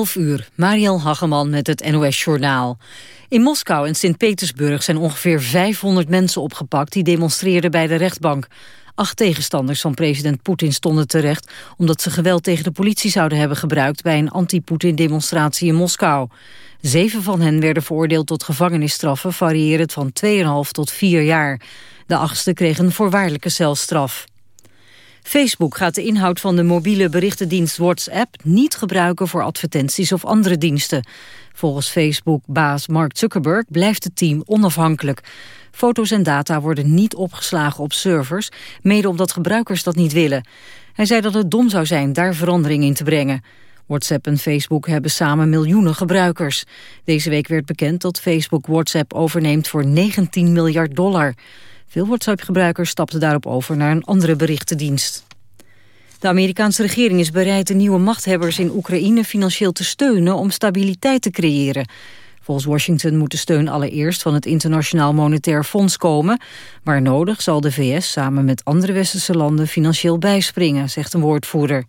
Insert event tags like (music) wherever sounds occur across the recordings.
11 uur, Mariel Hageman met het NOS-journaal. In Moskou en Sint-Petersburg zijn ongeveer 500 mensen opgepakt... die demonstreerden bij de rechtbank. Acht tegenstanders van president Poetin stonden terecht... omdat ze geweld tegen de politie zouden hebben gebruikt... bij een anti-Poetin-demonstratie in Moskou. Zeven van hen werden veroordeeld tot gevangenisstraffen... variërend van 2,5 tot 4 jaar. De achtste kreeg een voorwaardelijke celstraf. Facebook gaat de inhoud van de mobiele berichtendienst WhatsApp niet gebruiken voor advertenties of andere diensten. Volgens Facebook-baas Mark Zuckerberg blijft het team onafhankelijk. Foto's en data worden niet opgeslagen op servers, mede omdat gebruikers dat niet willen. Hij zei dat het dom zou zijn daar verandering in te brengen. WhatsApp en Facebook hebben samen miljoenen gebruikers. Deze week werd bekend dat Facebook WhatsApp overneemt voor 19 miljard dollar. Veel WhatsApp-gebruikers stapten daarop over naar een andere berichtendienst. De Amerikaanse regering is bereid de nieuwe machthebbers in Oekraïne financieel te steunen om stabiliteit te creëren. Volgens Washington moet de steun allereerst van het Internationaal Monetair Fonds komen. Waar nodig zal de VS samen met andere westerse landen financieel bijspringen, zegt een woordvoerder.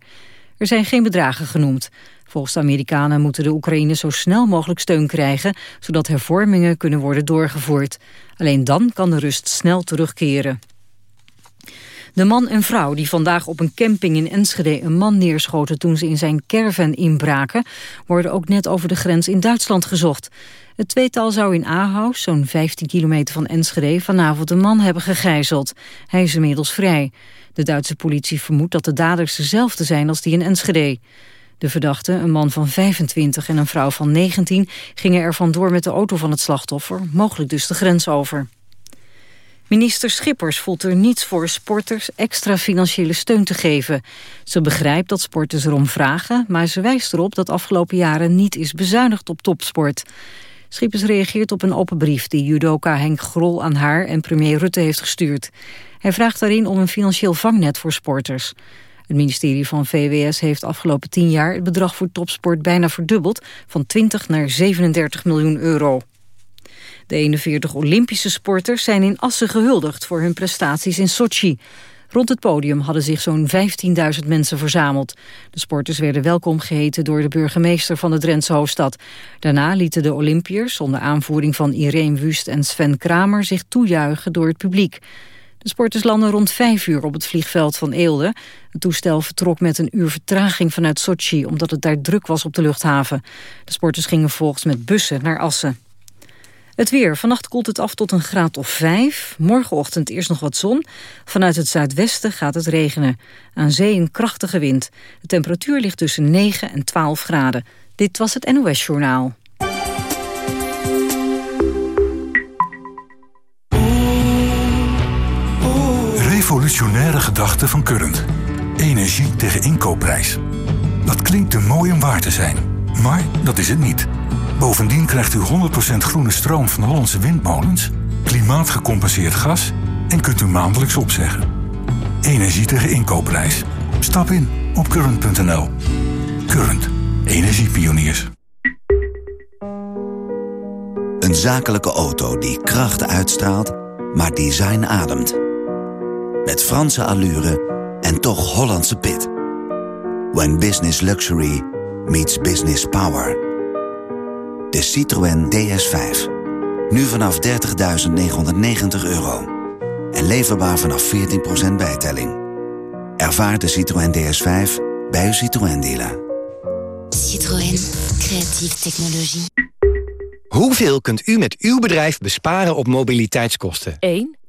Er zijn geen bedragen genoemd. Volgens de Amerikanen moeten de Oekraïne zo snel mogelijk steun krijgen... zodat hervormingen kunnen worden doorgevoerd. Alleen dan kan de rust snel terugkeren. De man en vrouw die vandaag op een camping in Enschede een man neerschoten toen ze in zijn caravan inbraken, worden ook net over de grens in Duitsland gezocht. Het tweetal zou in Ahaus, zo'n 15 kilometer van Enschede, vanavond een man hebben gegijzeld. Hij is inmiddels vrij. De Duitse politie vermoedt dat de daders dezelfde zijn als die in Enschede. De verdachten, een man van 25 en een vrouw van 19... gingen er vandoor met de auto van het slachtoffer, mogelijk dus de grens over. Minister Schippers voelt er niets voor sporters extra financiële steun te geven. Ze begrijpt dat sporters erom vragen, maar ze wijst erop dat afgelopen jaren niet is bezuinigd op topsport. Schippers reageert op een open brief die judoka Henk Grol aan haar en premier Rutte heeft gestuurd. Hij vraagt daarin om een financieel vangnet voor sporters. Het ministerie van VWS heeft afgelopen tien jaar het bedrag voor topsport bijna verdubbeld, van 20 naar 37 miljoen euro. De 41 Olympische sporters zijn in Assen gehuldigd voor hun prestaties in Sochi. Rond het podium hadden zich zo'n 15.000 mensen verzameld. De sporters werden welkom geheten door de burgemeester van de Drentse hoofdstad. Daarna lieten de Olympiërs, onder aanvoering van Irene Wust en Sven Kramer, zich toejuichen door het publiek. De sporters landen rond vijf uur op het vliegveld van Eelde. Het toestel vertrok met een uur vertraging vanuit Sochi... omdat het daar druk was op de luchthaven. De sporters gingen volgens met bussen naar Assen. Het weer. Vannacht koelt het af tot een graad of vijf. Morgenochtend eerst nog wat zon. Vanuit het zuidwesten gaat het regenen. Aan zee een krachtige wind. De temperatuur ligt tussen 9 en 12 graden. Dit was het NOS Journaal. Revolutionaire gedachte van Current. Energie tegen inkoopprijs. Dat klinkt te mooi om waar te zijn. Maar dat is het niet. Bovendien krijgt u 100% groene stroom van Hollandse windmolens, klimaatgecompenseerd gas en kunt u maandelijks opzeggen. Energie tegen inkoopprijs. Stap in op current.nl. Current. Energiepioniers. Een zakelijke auto die kracht uitstraalt, maar design ademt. Met Franse allure en toch Hollandse pit. When business luxury meets business power. De Citroën DS5. Nu vanaf 30.990 euro. En leverbaar vanaf 14% bijtelling. Ervaar de Citroën DS5 bij uw Citroën dealer. Citroën. Creatieve technologie. Hoeveel kunt u met uw bedrijf besparen op mobiliteitskosten? 1.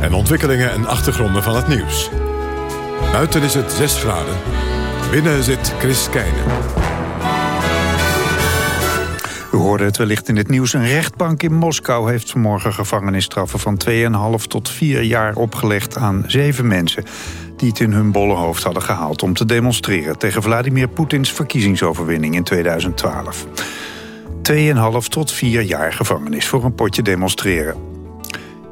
en ontwikkelingen en achtergronden van het nieuws. Buiten is het 6 graden. Binnen zit Chris Keijnen. U hoorde het wellicht in het nieuws. Een rechtbank in Moskou heeft vanmorgen gevangenisstraffen van 2,5 tot 4 jaar opgelegd aan zeven mensen die het in hun bolle hoofd hadden gehaald om te demonstreren tegen Vladimir Poetins verkiezingsoverwinning in 2012. 2,5 tot 4 jaar gevangenis voor een potje demonstreren.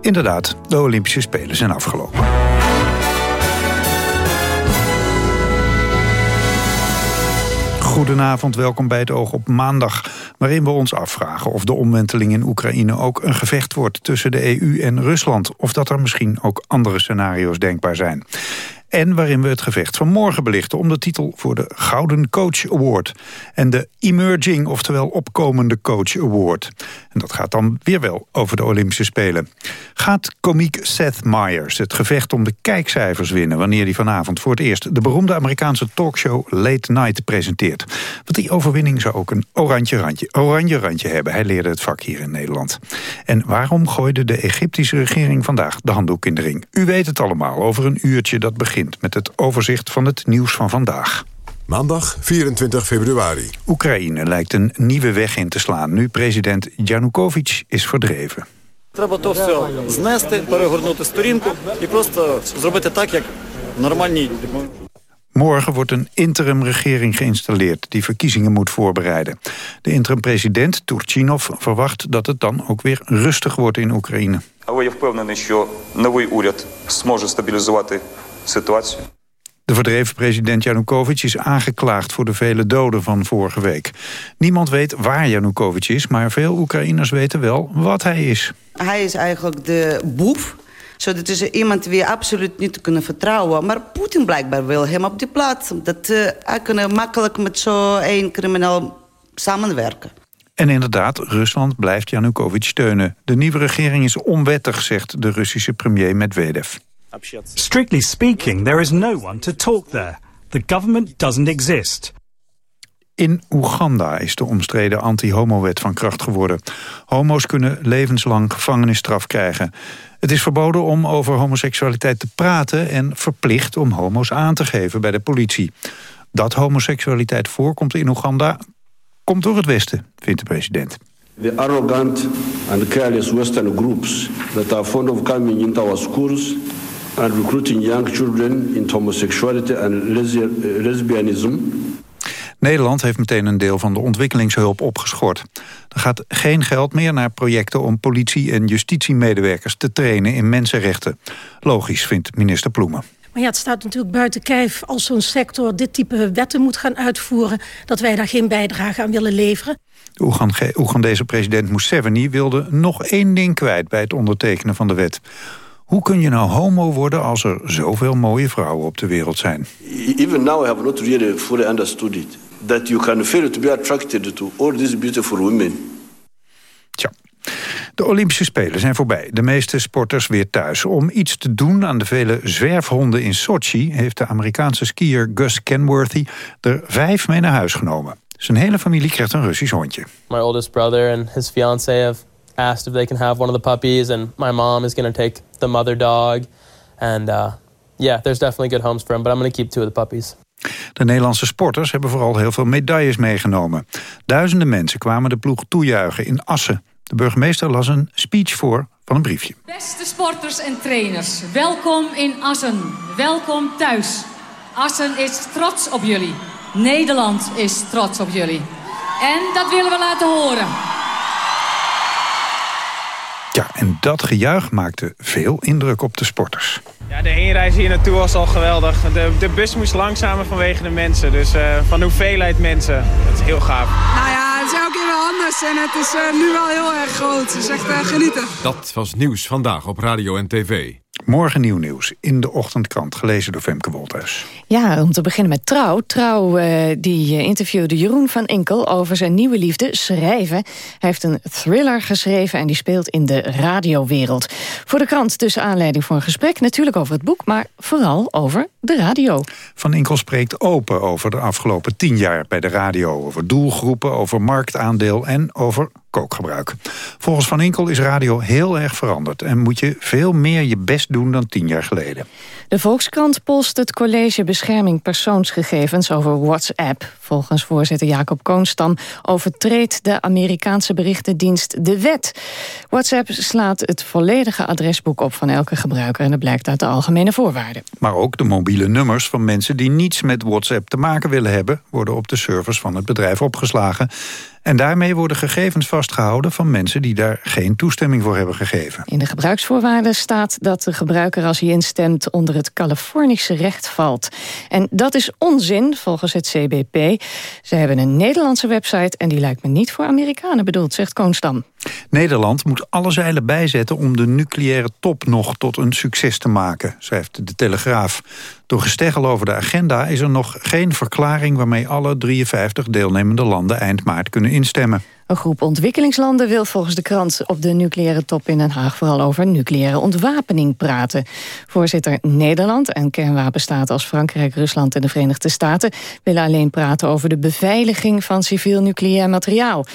Inderdaad, de Olympische Spelen zijn afgelopen. Goedenavond, welkom bij het Oog op maandag... waarin we ons afvragen of de omwenteling in Oekraïne ook een gevecht wordt... tussen de EU en Rusland, of dat er misschien ook andere scenario's denkbaar zijn. En waarin we het gevecht van morgen belichten... om de titel voor de Gouden Coach Award. En de Emerging, oftewel opkomende Coach Award. En dat gaat dan weer wel over de Olympische Spelen. Gaat komiek Seth Meyers het gevecht om de kijkcijfers winnen... wanneer hij vanavond voor het eerst de beroemde Amerikaanse talkshow Late Night presenteert. Want die overwinning zou ook een oranje randje, oranje randje hebben. Hij leerde het vak hier in Nederland. En waarom gooide de Egyptische regering vandaag de handdoek in de ring? U weet het allemaal over een uurtje dat begint met het overzicht van het nieuws van vandaag. Maandag 24 februari. Oekraïne lijkt een nieuwe weg in te slaan nu president Janukovic is verdreven. Треба то все знести, перегорнути сторінку і просто зробити так, як нормальні Morgen wordt een interim-regering geïnstalleerd die verkiezingen moet voorbereiden. De interim-president Turchinov verwacht dat het dan ook weer rustig wordt in Oekraïne. Але я впевнений, що новий уряд зможе стабілізувати ситуацію. De verdreven president Janukovic is aangeklaagd voor de vele doden van vorige week. Niemand weet waar Janukovic is, maar veel Oekraïners weten wel wat hij is. Hij is eigenlijk de boef. Zo, dat is iemand die we absoluut niet kunnen vertrouwen. Maar Poetin blijkbaar wil hem op die plaats. Dat uh, hij kan makkelijk met zo'n één crimineel samenwerken. En inderdaad, Rusland blijft Janukovic steunen. De nieuwe regering is onwettig, zegt de Russische premier Medvedev. Strictly speaking, there is no one to talk there. The government doesn't exist. In Oeganda is de omstreden anti-homo-wet van kracht geworden. Homo's kunnen levenslang gevangenisstraf krijgen. Het is verboden om over homoseksualiteit te praten... en verplicht om homo's aan te geven bij de politie. Dat homoseksualiteit voorkomt in Oeganda komt door het Westen, vindt de president. The arrogant and careless Western groups that are fond of coming into our schools and recruiting young children into homosexuality and lesbianism. Nederland heeft meteen een deel van de ontwikkelingshulp opgeschort. Er gaat geen geld meer naar projecten om politie- en justitiemedewerkers te trainen in mensenrechten. Logisch, vindt minister Ploemen. Maar ja, het staat natuurlijk buiten kijf als zo'n sector dit type wetten moet gaan uitvoeren... dat wij daar geen bijdrage aan willen leveren. De Oegandese president Museveni wilde nog één ding kwijt bij het ondertekenen van de wet. Hoe kun je nou homo worden als er zoveel mooie vrouwen op de wereld zijn? Even now I have not really fully understood it. That you can fail to be attracted to all these beautiful women. Tja. De Olympische Spelen zijn voorbij. De meeste sporters weer thuis. Om iets te doen aan de vele zwerfhonden in Sochi... heeft de Amerikaanse skier Gus Kenworthy er vijf mee naar huis genomen. Zijn hele familie krijgt een Russisch hondje. My oldest brother and his fiance have asked if they can have one of the puppies... and my mom is going to take the mother dog. And uh, yeah, there's definitely good homes for him... but I'm going to keep two of the puppies. De Nederlandse sporters hebben vooral heel veel medailles meegenomen. Duizenden mensen kwamen de ploeg toejuichen in Assen. De burgemeester las een speech voor van een briefje. Beste sporters en trainers, welkom in Assen. Welkom thuis. Assen is trots op jullie. Nederland is trots op jullie. En dat willen we laten horen. Ja, en dat gejuich maakte veel indruk op de sporters. Ja, de heenreis hier naartoe was al geweldig. De, de bus moest langzamer vanwege de mensen. Dus uh, van de hoeveelheid mensen. Het is heel gaaf. Nou ja, het is elke keer wel anders. En het is uh, nu wel heel erg groot. Het is echt uh, genieten. Dat was nieuws vandaag op radio en tv. Morgen nieuw nieuws in de ochtendkrant, gelezen door Femke Wolthuis. Ja, om te beginnen met Trouw. Trouw uh, die uh, interviewde Jeroen van Inkel over zijn nieuwe liefde, schrijven. Hij heeft een thriller geschreven en die speelt in de radiowereld. Voor de krant tussen aanleiding voor een gesprek, natuurlijk over het boek... maar vooral over de radio. Van Inkel spreekt open over de afgelopen tien jaar bij de radio... over doelgroepen, over marktaandeel en over kookgebruik. Volgens Van Inkel is radio heel erg veranderd... en moet je veel meer je best doen dan tien jaar geleden. De Volkskrant post het College Bescherming Persoonsgegevens over WhatsApp. Volgens voorzitter Jacob Koonstam overtreedt de Amerikaanse berichtendienst de wet. WhatsApp slaat het volledige adresboek op van elke gebruiker... en dat blijkt uit de algemene voorwaarden. Maar ook de mobiele nummers van mensen die niets met WhatsApp te maken willen hebben... worden op de servers van het bedrijf opgeslagen... En daarmee worden gegevens vastgehouden van mensen die daar geen toestemming voor hebben gegeven. In de gebruiksvoorwaarden staat dat de gebruiker als hij instemt onder het Californische recht valt. En dat is onzin volgens het CBP. Ze hebben een Nederlandse website en die lijkt me niet voor Amerikanen bedoeld, zegt Koonstam. Nederland moet alle zeilen bijzetten om de nucleaire top nog tot een succes te maken, schrijft de Telegraaf. Door gesteggel over de agenda is er nog geen verklaring waarmee alle 53 deelnemende landen eind maart kunnen instemmen. Een groep ontwikkelingslanden wil volgens de krant op de nucleaire top in Den Haag vooral over nucleaire ontwapening praten. Voorzitter Nederland en kernwapenstaten als Frankrijk, Rusland en de Verenigde Staten willen alleen praten over de beveiliging van civiel nucleair materiaal.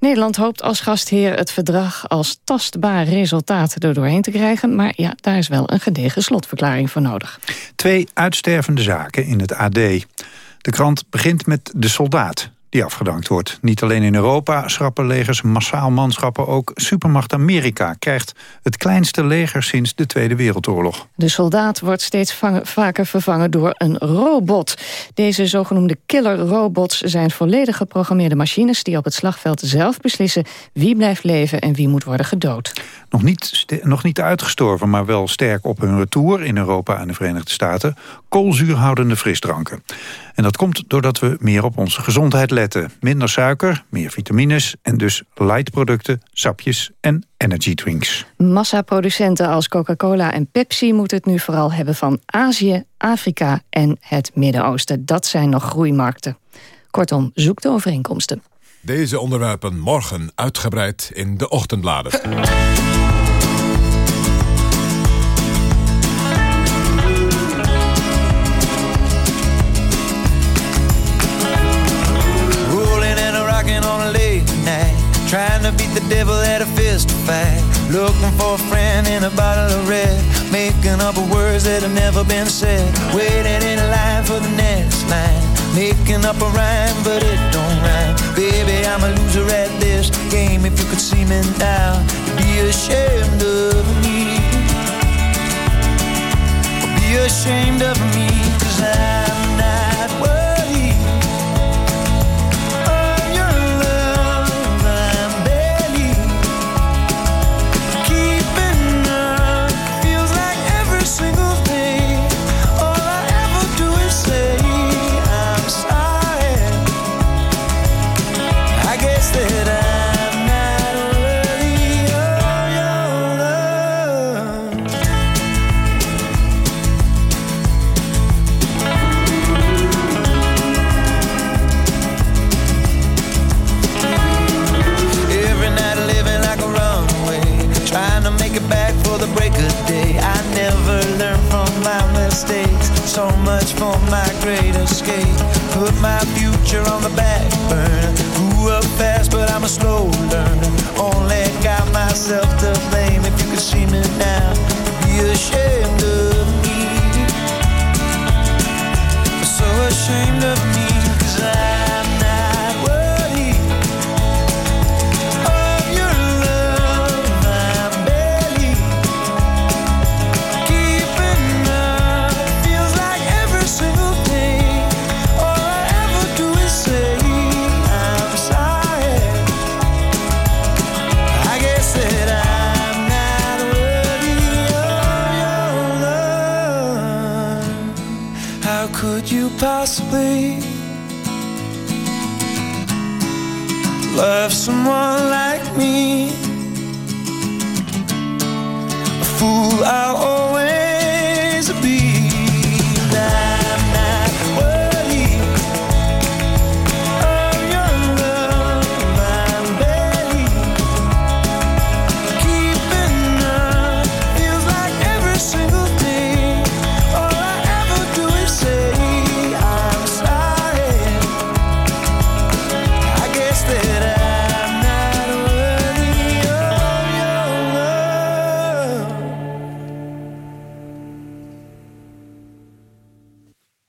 Nederland hoopt als gastheer het verdrag als tastbaar resultaat er doorheen te krijgen. Maar ja, daar is wel een gedegen slotverklaring voor nodig. Twee uitstervende zaken in het AD. De krant begint met de soldaat die afgedankt wordt. Niet alleen in Europa schrappen legers massaal manschappen... ook supermacht Amerika krijgt het kleinste leger sinds de Tweede Wereldoorlog. De soldaat wordt steeds vaker vervangen door een robot. Deze zogenoemde killer-robots zijn volledig geprogrammeerde machines... die op het slagveld zelf beslissen wie blijft leven en wie moet worden gedood. Nog niet, nog niet uitgestorven, maar wel sterk op hun retour... in Europa en de Verenigde Staten, koolzuurhoudende frisdranken. En dat komt doordat we meer op onze gezondheid letten. Minder suiker, meer vitamines en dus lightproducten, sapjes en energydrinks. Massaproducenten als Coca-Cola en Pepsi moeten het nu vooral hebben van Azië, Afrika en het Midden-Oosten. Dat zijn nog groeimarkten. Kortom, zoek de overeenkomsten. Deze onderwerpen morgen uitgebreid in de ochtendbladen. Trying to beat the devil at a fist fight. Looking for a friend in a bottle of red. Making up words that have never been said. Waiting in line for the next line. Making up a rhyme, but it don't rhyme. Baby, I'm a loser at this game. If you could see me now, you'd be ashamed of me. Be ashamed of me, cause I'm not worth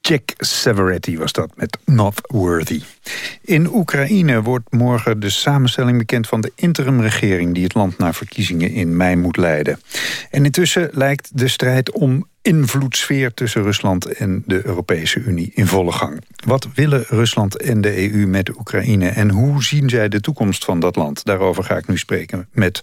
Jack Severetti was dat met Not Worthy. In Oekraïne wordt morgen de samenstelling bekend van de interimregering... die het land naar verkiezingen in mei moet leiden. En intussen lijkt de strijd om invloedssfeer tussen Rusland en de Europese Unie in volle gang. Wat willen Rusland en de EU met Oekraïne en hoe zien zij de toekomst van dat land? Daarover ga ik nu spreken met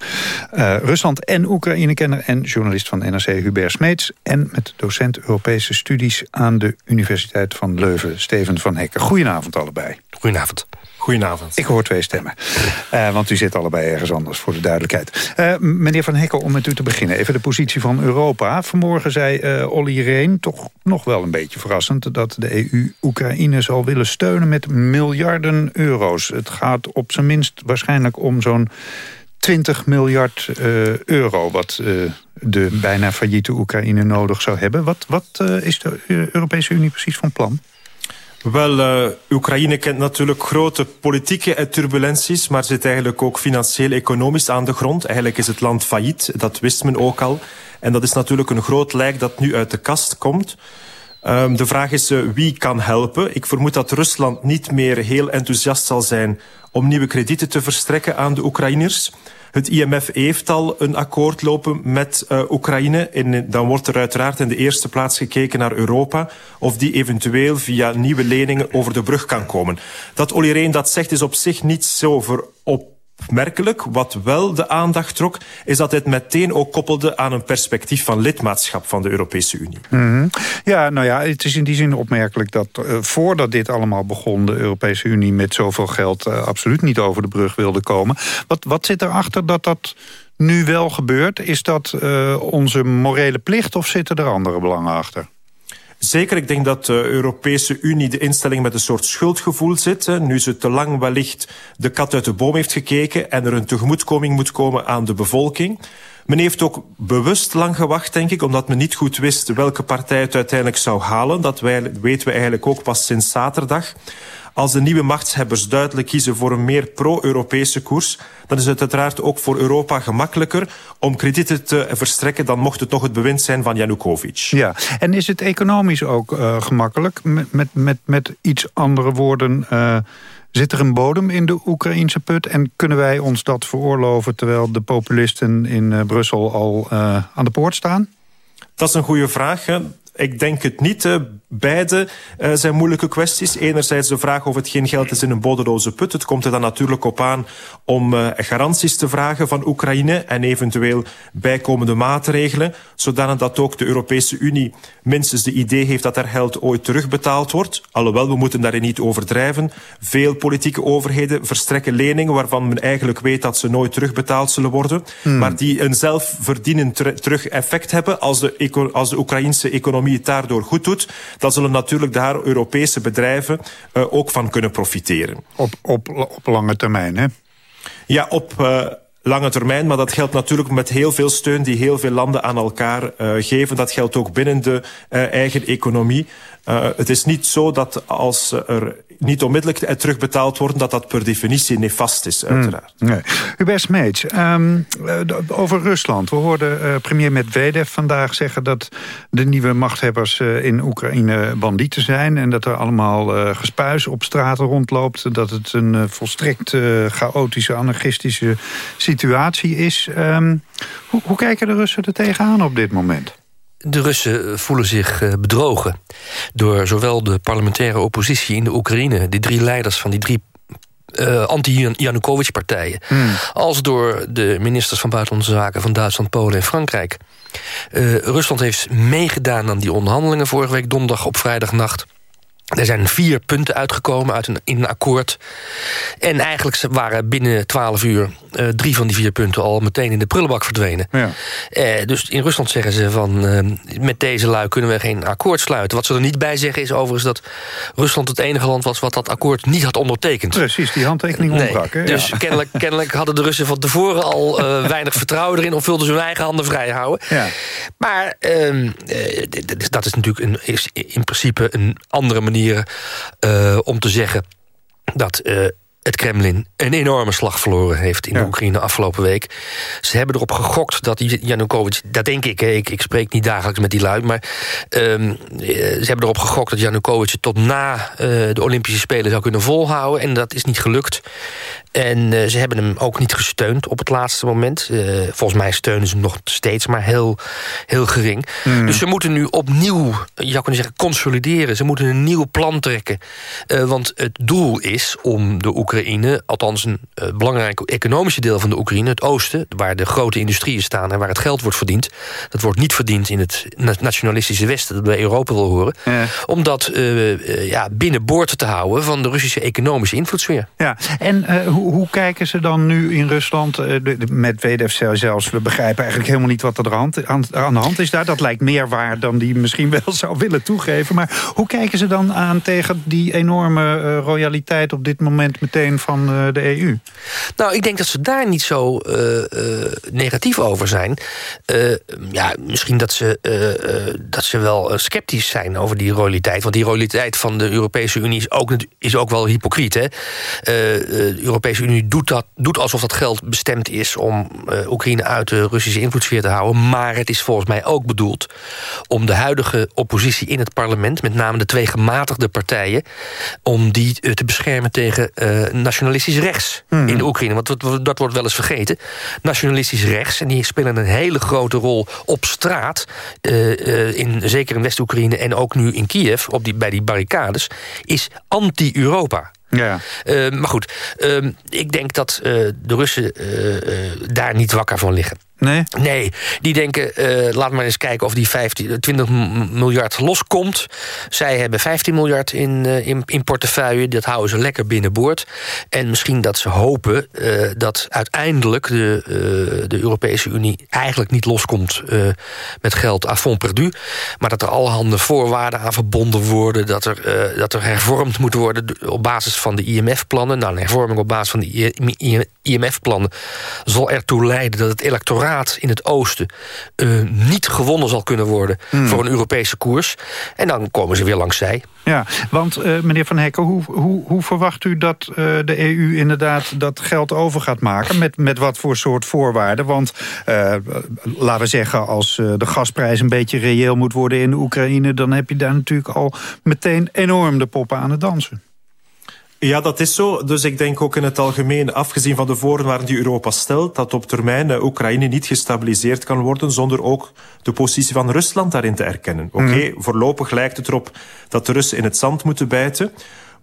uh, Rusland en Oekraïne-kenner en journalist van NRC Hubert Smeets en met docent Europese studies aan de Universiteit van Leuven, Steven van Hekken. Goedenavond allebei. Goedenavond. Goedenavond. Ik hoor twee stemmen. Uh, want u zit allebei ergens anders, voor de duidelijkheid. Uh, meneer Van Hekken, om met u te beginnen. Even de positie van Europa. Vanmorgen zei uh, Olly Rehn, toch nog wel een beetje verrassend... dat de EU Oekraïne zal willen steunen met miljarden euro's. Het gaat op zijn minst waarschijnlijk om zo'n 20 miljard euro... wat de bijna failliete Oekraïne nodig zou hebben. Wat, wat is de Europese Unie precies van plan? Wel, uh, Oekraïne kent natuurlijk grote politieke turbulenties... maar zit eigenlijk ook financieel-economisch aan de grond. Eigenlijk is het land failliet, dat wist men ook al. En dat is natuurlijk een groot lijk dat nu uit de kast komt... Um, de vraag is uh, wie kan helpen. Ik vermoed dat Rusland niet meer heel enthousiast zal zijn om nieuwe kredieten te verstrekken aan de Oekraïners. Het IMF heeft al een akkoord lopen met uh, Oekraïne. En dan wordt er uiteraard in de eerste plaats gekeken naar Europa... of die eventueel via nieuwe leningen over de brug kan komen. Dat Olly dat zegt is op zich niet zo op opmerkelijk. Wat wel de aandacht trok, is dat het meteen ook koppelde aan een perspectief van lidmaatschap van de Europese Unie. -hmm. Ja, nou ja, het is in die zin opmerkelijk dat uh, voordat dit allemaal begon... de Europese Unie met zoveel geld uh, absoluut niet over de brug wilde komen. Wat, wat zit erachter dat dat nu wel gebeurt? Is dat uh, onze morele plicht of zitten er andere belangen achter? Zeker, ik denk dat de Europese Unie de instelling met een soort schuldgevoel zit. Nu ze te lang wellicht de kat uit de boom heeft gekeken... en er een tegemoetkoming moet komen aan de bevolking. Men heeft ook bewust lang gewacht, denk ik... omdat men niet goed wist welke partij het uiteindelijk zou halen. Dat weten we eigenlijk ook pas sinds zaterdag. Als de nieuwe machtshebbers duidelijk kiezen voor een meer pro-Europese koers... dan is het uiteraard ook voor Europa gemakkelijker om kredieten te verstrekken... dan mocht het nog het bewind zijn van Janukovic. Ja, en is het economisch ook uh, gemakkelijk? Met, met, met, met iets andere woorden... Uh, Zit er een bodem in de Oekraïnse put? En kunnen wij ons dat veroorloven... terwijl de populisten in uh, Brussel al uh, aan de poort staan? Dat is een goede vraag. Ik denk het niet. Beide uh, zijn moeilijke kwesties. Enerzijds de vraag of het geen geld is in een bodemloze put. Het komt er dan natuurlijk op aan om uh, garanties te vragen van Oekraïne... en eventueel bijkomende maatregelen... zodanig dat ook de Europese Unie minstens de idee heeft... dat er geld ooit terugbetaald wordt. Alhoewel, we moeten daarin niet overdrijven. Veel politieke overheden verstrekken leningen... waarvan men eigenlijk weet dat ze nooit terugbetaald zullen worden... Hmm. maar die een zelfverdienend ter terug effect hebben... als de, als de Oekraïnse economie het daardoor goed doet dan zullen natuurlijk daar Europese bedrijven uh, ook van kunnen profiteren. Op, op, op lange termijn, hè? Ja, op... Uh, lange termijn. Maar dat geldt natuurlijk met heel veel steun die heel veel landen aan elkaar uh, geven. Dat geldt ook binnen de uh, eigen economie. Uh, het is niet zo dat als er niet onmiddellijk terugbetaald worden... dat dat per definitie nefast is, uiteraard. Mm, nee. Hubert Smeets, um, over Rusland. We hoorden uh, premier Medvedev vandaag zeggen... dat de nieuwe machthebbers uh, in Oekraïne bandieten zijn... en dat er allemaal uh, gespuis op straten rondloopt. Dat het een volstrekt chaotische, anarchistische situatie is. Um, hoe, hoe kijken de Russen er tegenaan op dit moment? De Russen voelen zich bedrogen door zowel de parlementaire oppositie in de Oekraïne... die drie leiders van die drie uh, anti-Janukovic-partijen... Hmm. als door de ministers van Buitenlandse Zaken van Duitsland, Polen en Frankrijk. Uh, Rusland heeft meegedaan aan die onderhandelingen vorige week donderdag op vrijdagnacht... Er zijn vier punten uitgekomen uit een, in een akkoord. En eigenlijk waren binnen twaalf uur uh, drie van die vier punten al meteen in de prullenbak verdwenen. Ja. Uh, dus in Rusland zeggen ze van uh, met deze lui kunnen we geen akkoord sluiten. Wat ze er niet bij zeggen is overigens dat Rusland het enige land was wat dat akkoord niet had ondertekend. Precies, die handtekening ontbrak. Dus ja. (laughs) kennelijk, kennelijk hadden de Russen van tevoren al weinig vertrouwen erin of wilden ze hun eigen handen vrij houden. Ja. Maar ehm, dat is natuurlijk een, is in principe een andere manier uh, om te zeggen dat uh, het Kremlin een enorme slag verloren heeft in de Oekraïne afgelopen week. Ze hebben erop gegokt dat Janukovic, dat denk ik, ik, ik spreek niet dagelijks met die luid, maar ehm, ze hebben erop gegokt dat Janukovic tot na de Olympische Spelen zou kunnen volhouden. En dat is niet gelukt. En uh, ze hebben hem ook niet gesteund op het laatste moment. Uh, volgens mij steunen ze hem nog steeds, maar heel, heel gering. Mm. Dus ze moeten nu opnieuw, je zou kunnen zeggen, consolideren. Ze moeten een nieuw plan trekken. Uh, want het doel is om de Oekraïne, althans een belangrijk economische deel van de Oekraïne, het oosten, waar de grote industrieën staan en waar het geld wordt verdiend. Dat wordt niet verdiend in het nationalistische Westen, dat bij Europa wil horen. Ja. Om dat ja, binnenboord te houden van de Russische economische invloedssfeer. Ja, en hoe hoe kijken ze dan nu in Rusland de, met WDF zelfs? We begrijpen eigenlijk helemaal niet wat er aan, de hand is daar. Dat lijkt meer waar dan die misschien wel (laughs) zou willen toegeven. Maar hoe kijken ze dan aan tegen die enorme uh, royaliteit op dit moment meteen van uh, de EU? Nou, ik denk dat ze daar niet zo negatief over zijn. ja, misschien dat ze, dat ze wel sceptisch zijn over die royaliteit. Want die royaliteit van de Europese Unie is ook, is ook wel hypocriet. Hè? de Europese Unie doet, dat, doet alsof dat geld bestemd is... om uh, Oekraïne uit de Russische invloedssfeer te houden. Maar het is volgens mij ook bedoeld om de huidige oppositie in het parlement... met name de twee gematigde partijen... om die uh, te beschermen tegen uh, nationalistisch rechts hmm. in de Oekraïne. Want dat, dat, wordt wel eens vergeten. Nationalistisch rechts, en die spelen een hele grote rol op straat... in, zeker in West-Oekraïne en ook nu in Kiev, op die, bij die barricades... is anti-Europa. Ja. Uh, maar goed, uh, ik denk dat uh, de Russen daar niet wakker van liggen. Nee? Nee, die denken, uh, laat maar eens kijken of die 15, 20 miljard loskomt. Zij hebben 15 miljard in, uh, in, portefeuille, dat houden ze lekker binnenboord. En misschien dat ze hopen uh, dat uiteindelijk de, de Europese Unie... eigenlijk niet loskomt met geld à fond perdu... maar dat er allerhande voorwaarden aan verbonden worden... dat er, dat er hervormd moet worden op basis van de IMF-plannen. Nou, een hervorming op basis van de IMF-plannen zal ertoe leiden dat het electoraat in het oosten uh, niet gewonnen zal kunnen worden hmm. voor een Europese koers. En dan komen ze weer langs zij. Ja, want uh, meneer Van Hekken, hoe, hoe, hoe verwacht u dat uh, de EU inderdaad dat geld over gaat maken? Met, met wat voor soort voorwaarden? Want laten we zeggen, als de gasprijs een beetje reëel moet worden in de Oekraïne... dan heb je daar natuurlijk al meteen enorm de poppen aan het dansen. Ja, dat is zo. Dus ik denk ook in het algemeen, afgezien van de voorwaarden die Europa stelt, dat op termijn uh, Oekraïne niet gestabiliseerd kan worden zonder ook de positie van Rusland daarin te erkennen. Oké, okay, mm. voorlopig lijkt het erop dat de Russen in het zand moeten bijten.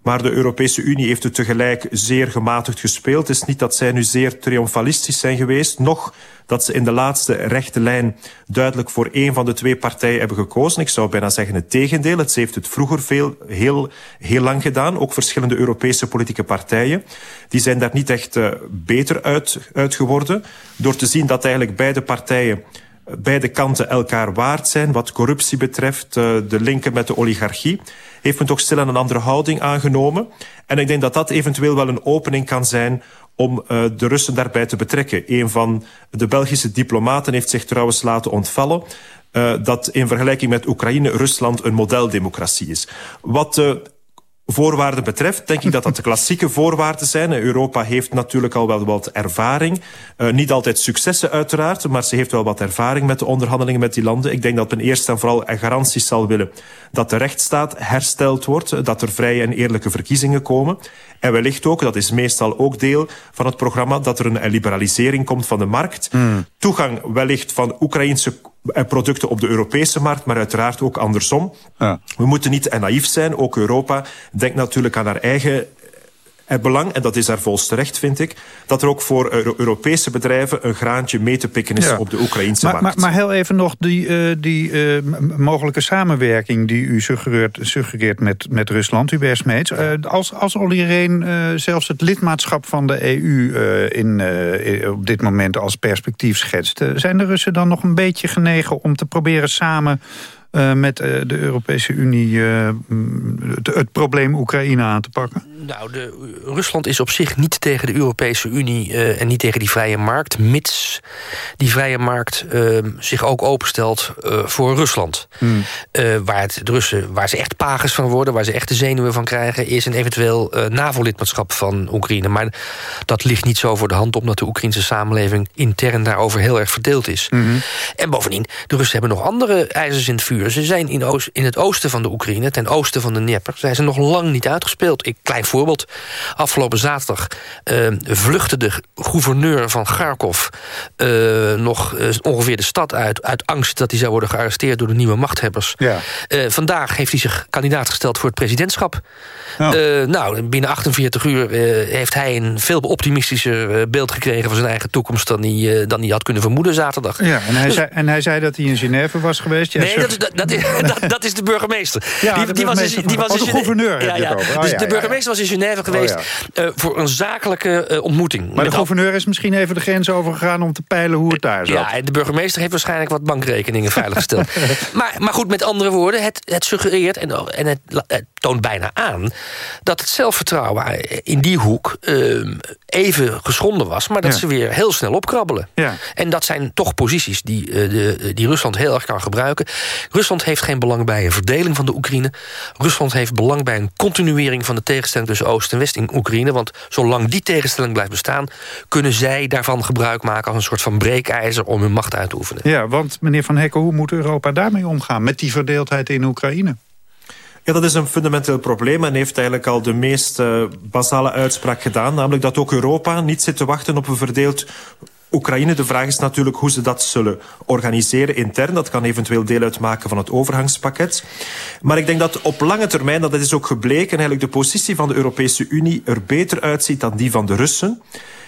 Maar de Europese Unie heeft het tegelijk zeer gematigd gespeeld. Het is niet dat zij nu zeer triomfalistisch zijn geweest, nog dat ze in de laatste rechte lijn duidelijk voor één van de twee partijen hebben gekozen. Ik zou bijna zeggen het tegendeel. Het heeft het vroeger veel, heel, heel lang gedaan. Ook verschillende Europese politieke partijen. Die zijn daar niet echt uh, beter uit, uit geworden. Door te zien dat eigenlijk beide partijen beide kanten elkaar waard zijn. Wat corruptie betreft, uh, de linken met de oligarchie heeft men toch stil een andere houding aangenomen. En ik denk dat dat eventueel wel een opening kan zijn om uh, de Russen daarbij te betrekken. Een van de Belgische diplomaten heeft zich trouwens laten ontvallen... Uh, dat in vergelijking met Oekraïne Rusland een modeldemocratie is. Wat de voorwaarden betreft, denk ik dat dat de klassieke voorwaarden zijn. Europa heeft natuurlijk al wel wat ervaring. Uh, niet altijd successen uiteraard, maar ze heeft wel wat ervaring met de onderhandelingen met die landen. Ik denk dat men eerst en vooral garanties zal willen dat de rechtsstaat hersteld wordt, dat er vrije en eerlijke verkiezingen komen. En wellicht ook, dat is meestal ook deel van het programma, dat er een liberalisering komt van de markt. Mm. Toegang wellicht van Oekraïnse producten op de Europese markt, maar uiteraard ook andersom. Ja. We moeten niet naïef zijn, ook Europa denkt natuurlijk aan haar eigen het belang, en dat is daar volgens terecht, vind ik... dat er ook voor Europese bedrijven een graantje mee te pikken is op de Oekraïnse markt. Maar, maar heel even nog die, uh, die uh, mogelijke samenwerking die u suggereert, suggereert met, met Rusland, u Smeets. Uh, als, als al iedereen zelfs het lidmaatschap van de EU in, op dit moment als perspectief schetst... zijn de Russen dan nog een beetje genegen om te proberen samen uh, met uh, de Europese Unie uh, het, het, probleem Oekraïne aan te pakken? Nou, de, Rusland is op zich niet tegen de Europese Unie en niet tegen die vrije markt... mits die vrije markt ehm, zich ook openstelt voor Rusland. Hmm. waar, het, de Russen, waar ze echt pagers van worden, waar ze echt de zenuwen van krijgen... is een eventueel NAVO-lidmaatschap van Oekraïne. Maar dat ligt niet zo voor de hand... omdat de Oekraïnse samenleving intern daarover heel erg verdeeld is. Hmm. En bovendien, de Russen hebben nog andere ijzers in het vuur. Ze zijn in, Oost, in het oosten van de Oekraïne, ten oosten van de Dnieper... zijn ze nog lang niet uitgespeeld. Ik, klein voorbeeld. Afgelopen zaterdag uh, vluchtte de gouverneur van Kharkov... Uh, nog uh, ongeveer de stad uit... uit angst dat hij zou worden gearresteerd door de nieuwe machthebbers. Ja. vandaag heeft hij zich kandidaat gesteld voor het presidentschap. Oh. nou, binnen 48 uur heeft hij een veel optimistischer beeld gekregen... van zijn eigen toekomst dan hij, dan hij had kunnen vermoeden zaterdag. Ja, en hij, dus, zei, en hij zei dat hij in Genève was geweest. Ja, nee, dat dat, is, (laughs) dat, dat, is de burgemeester. Ja, die, de die burgemeester was, die was oh, de gouverneur. Ja, ja. Oh, dus de burgemeester was in Genève geweest uh, voor een zakelijke uh, ontmoeting. Maar de gouverneur is misschien even de grens overgegaan om te peilen hoe het daar zat. Ja, en de burgemeester heeft waarschijnlijk wat bankrekeningen veiliggesteld. (laughs) maar, maar goed, met andere woorden, het, het suggereert en, en het, het, toont bijna aan dat het zelfvertrouwen in die hoek uh, even geschonden was, maar dat ja. ze weer heel snel opkrabbelen. Ja. En dat zijn toch posities die, uh, de, die Rusland heel erg kan gebruiken. Rusland heeft geen belang bij een verdeling van de Oekraïne. Rusland heeft belang bij een continuering van de tegenstelling tussen Oost en West in Oekraïne. Want zolang die tegenstelling blijft bestaan, kunnen zij daarvan gebruik maken als een soort van breekijzer om hun macht uit te oefenen. Ja, want meneer Van Hekken, hoe moet Europa daarmee omgaan met die verdeeldheid in Oekraïne? Ja, dat is een fundamenteel probleem en heeft eigenlijk al de meest uh, basale uitspraak gedaan. Namelijk dat ook Europa niet zit te wachten op een verdeeld Oekraïne. De vraag is natuurlijk hoe ze dat zullen organiseren intern. Dat kan eventueel deel uitmaken van het overgangspakket. Maar ik denk dat op lange termijn, dat is ook gebleken... eigenlijk de positie van de Europese Unie er beter uitziet dan die van de Russen.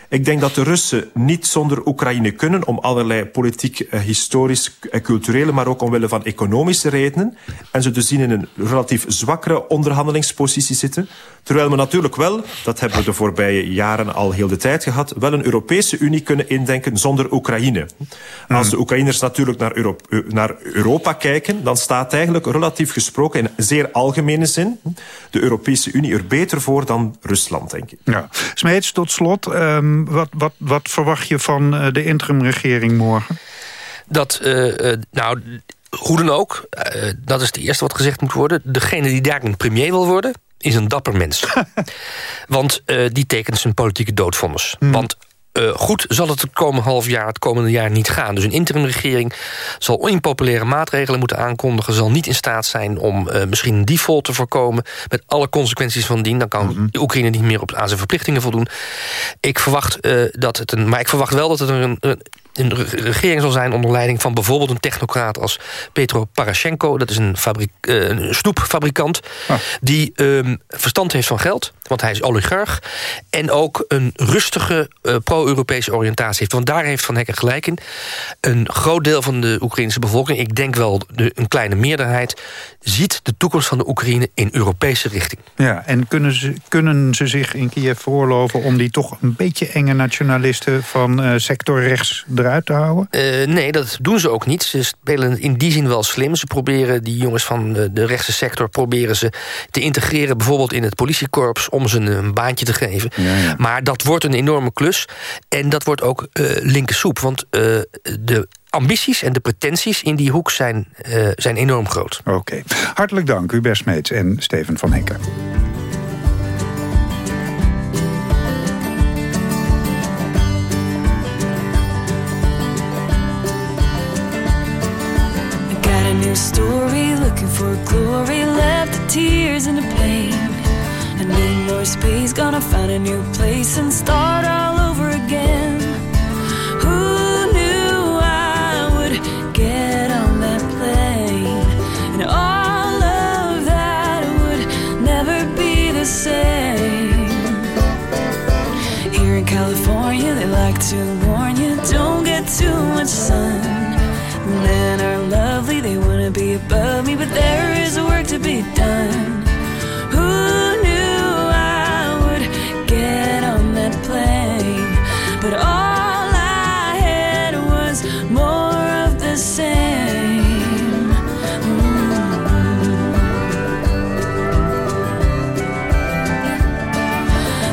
Ik denk dat de Russen niet zonder Oekraïne kunnen... om allerlei politiek, eh, historisch, eh, culturele... maar ook omwille van economische redenen. En ze dus in een relatief zwakkere onderhandelingspositie zitten. Terwijl we natuurlijk wel, dat hebben we de voorbije jaren al heel de tijd gehad... wel een Europese Unie kunnen indenken zonder Oekraïne. Als de Oekraïners natuurlijk naar, Euro eh, naar Europa kijken... dan staat eigenlijk relatief gesproken in zeer algemene zin... de Europese Unie er beter voor dan Rusland, denk ik. Ja. Tot slot... Um wat, wat, wat verwacht je van uh, de interimregering morgen? Dat, uh, uh, nou, hoe dan ook, dat is het eerste wat gezegd moet worden. Degene die daar een premier wil worden, is een dapper mens. (laughs) Want die tekent zijn politieke doodvonnis. Hmm. Want uh, goed zal het het komende half jaar, het komende jaar niet gaan. Dus een interimregering zal impopulaire maatregelen moeten aankondigen... zal niet in staat zijn om uh, misschien een default te voorkomen... met alle consequenties van dien. Dan kan mm Oekraïne niet meer op, aan zijn verplichtingen voldoen. Ik verwacht, uh, dat het een, maar ik verwacht wel dat het een, een een regering zal zijn onder leiding van bijvoorbeeld een technocraat als Petro Parashenko. Dat is een, fabriek, een snoepfabrikant ah. die um, verstand heeft van geld, want hij is oligarch. En ook een rustige uh, pro-Europese oriëntatie heeft. Want daar heeft Van Hekken gelijk in. Een groot deel van de Oekraïnse bevolking, ik denk wel de, een kleine meerderheid... ziet de toekomst van de Oekraïne in Europese richting. Ja, en kunnen ze, kunnen ze zich in Kiev voorloven om die toch een beetje enge nationalisten van uh, sector rechts eruit te houden? Uh, nee, dat doen ze ook niet. Ze spelen in die zin wel slim. Ze proberen die jongens van de, de rechtse sector proberen ze te integreren... bijvoorbeeld in het politiekorps om ze een, baantje te geven. Ja, ja. Maar dat wordt een enorme klus. En dat wordt ook uh, linker soep. Want uh, de ambities en de pretenties in die hoek zijn, uh, zijn enorm groot. Oké. Okay. Hartelijk dank, Hubert Smeets en Steven van Henken. Story looking for glory left the tears and the pain. And need more space gonna find a new place and start all over again. Who knew i would get on that plane? And all of that would never be the same. Here in california they like to warn you don't get too much sun. Men are above me, but there is work to be done. Who knew I would get on that plane? But all I had was more of the same. Mm.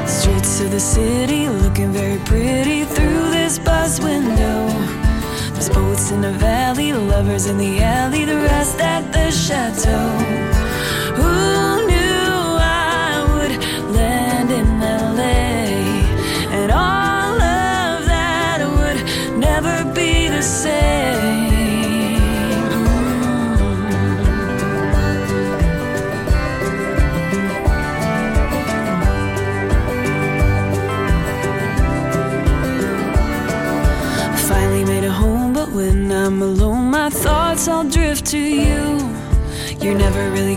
The streets of the city looking very pretty through this buzz window. In the valley, lovers in the alley, the rest at the chateau. Who knew I would land in LA? And all of that would never be the same.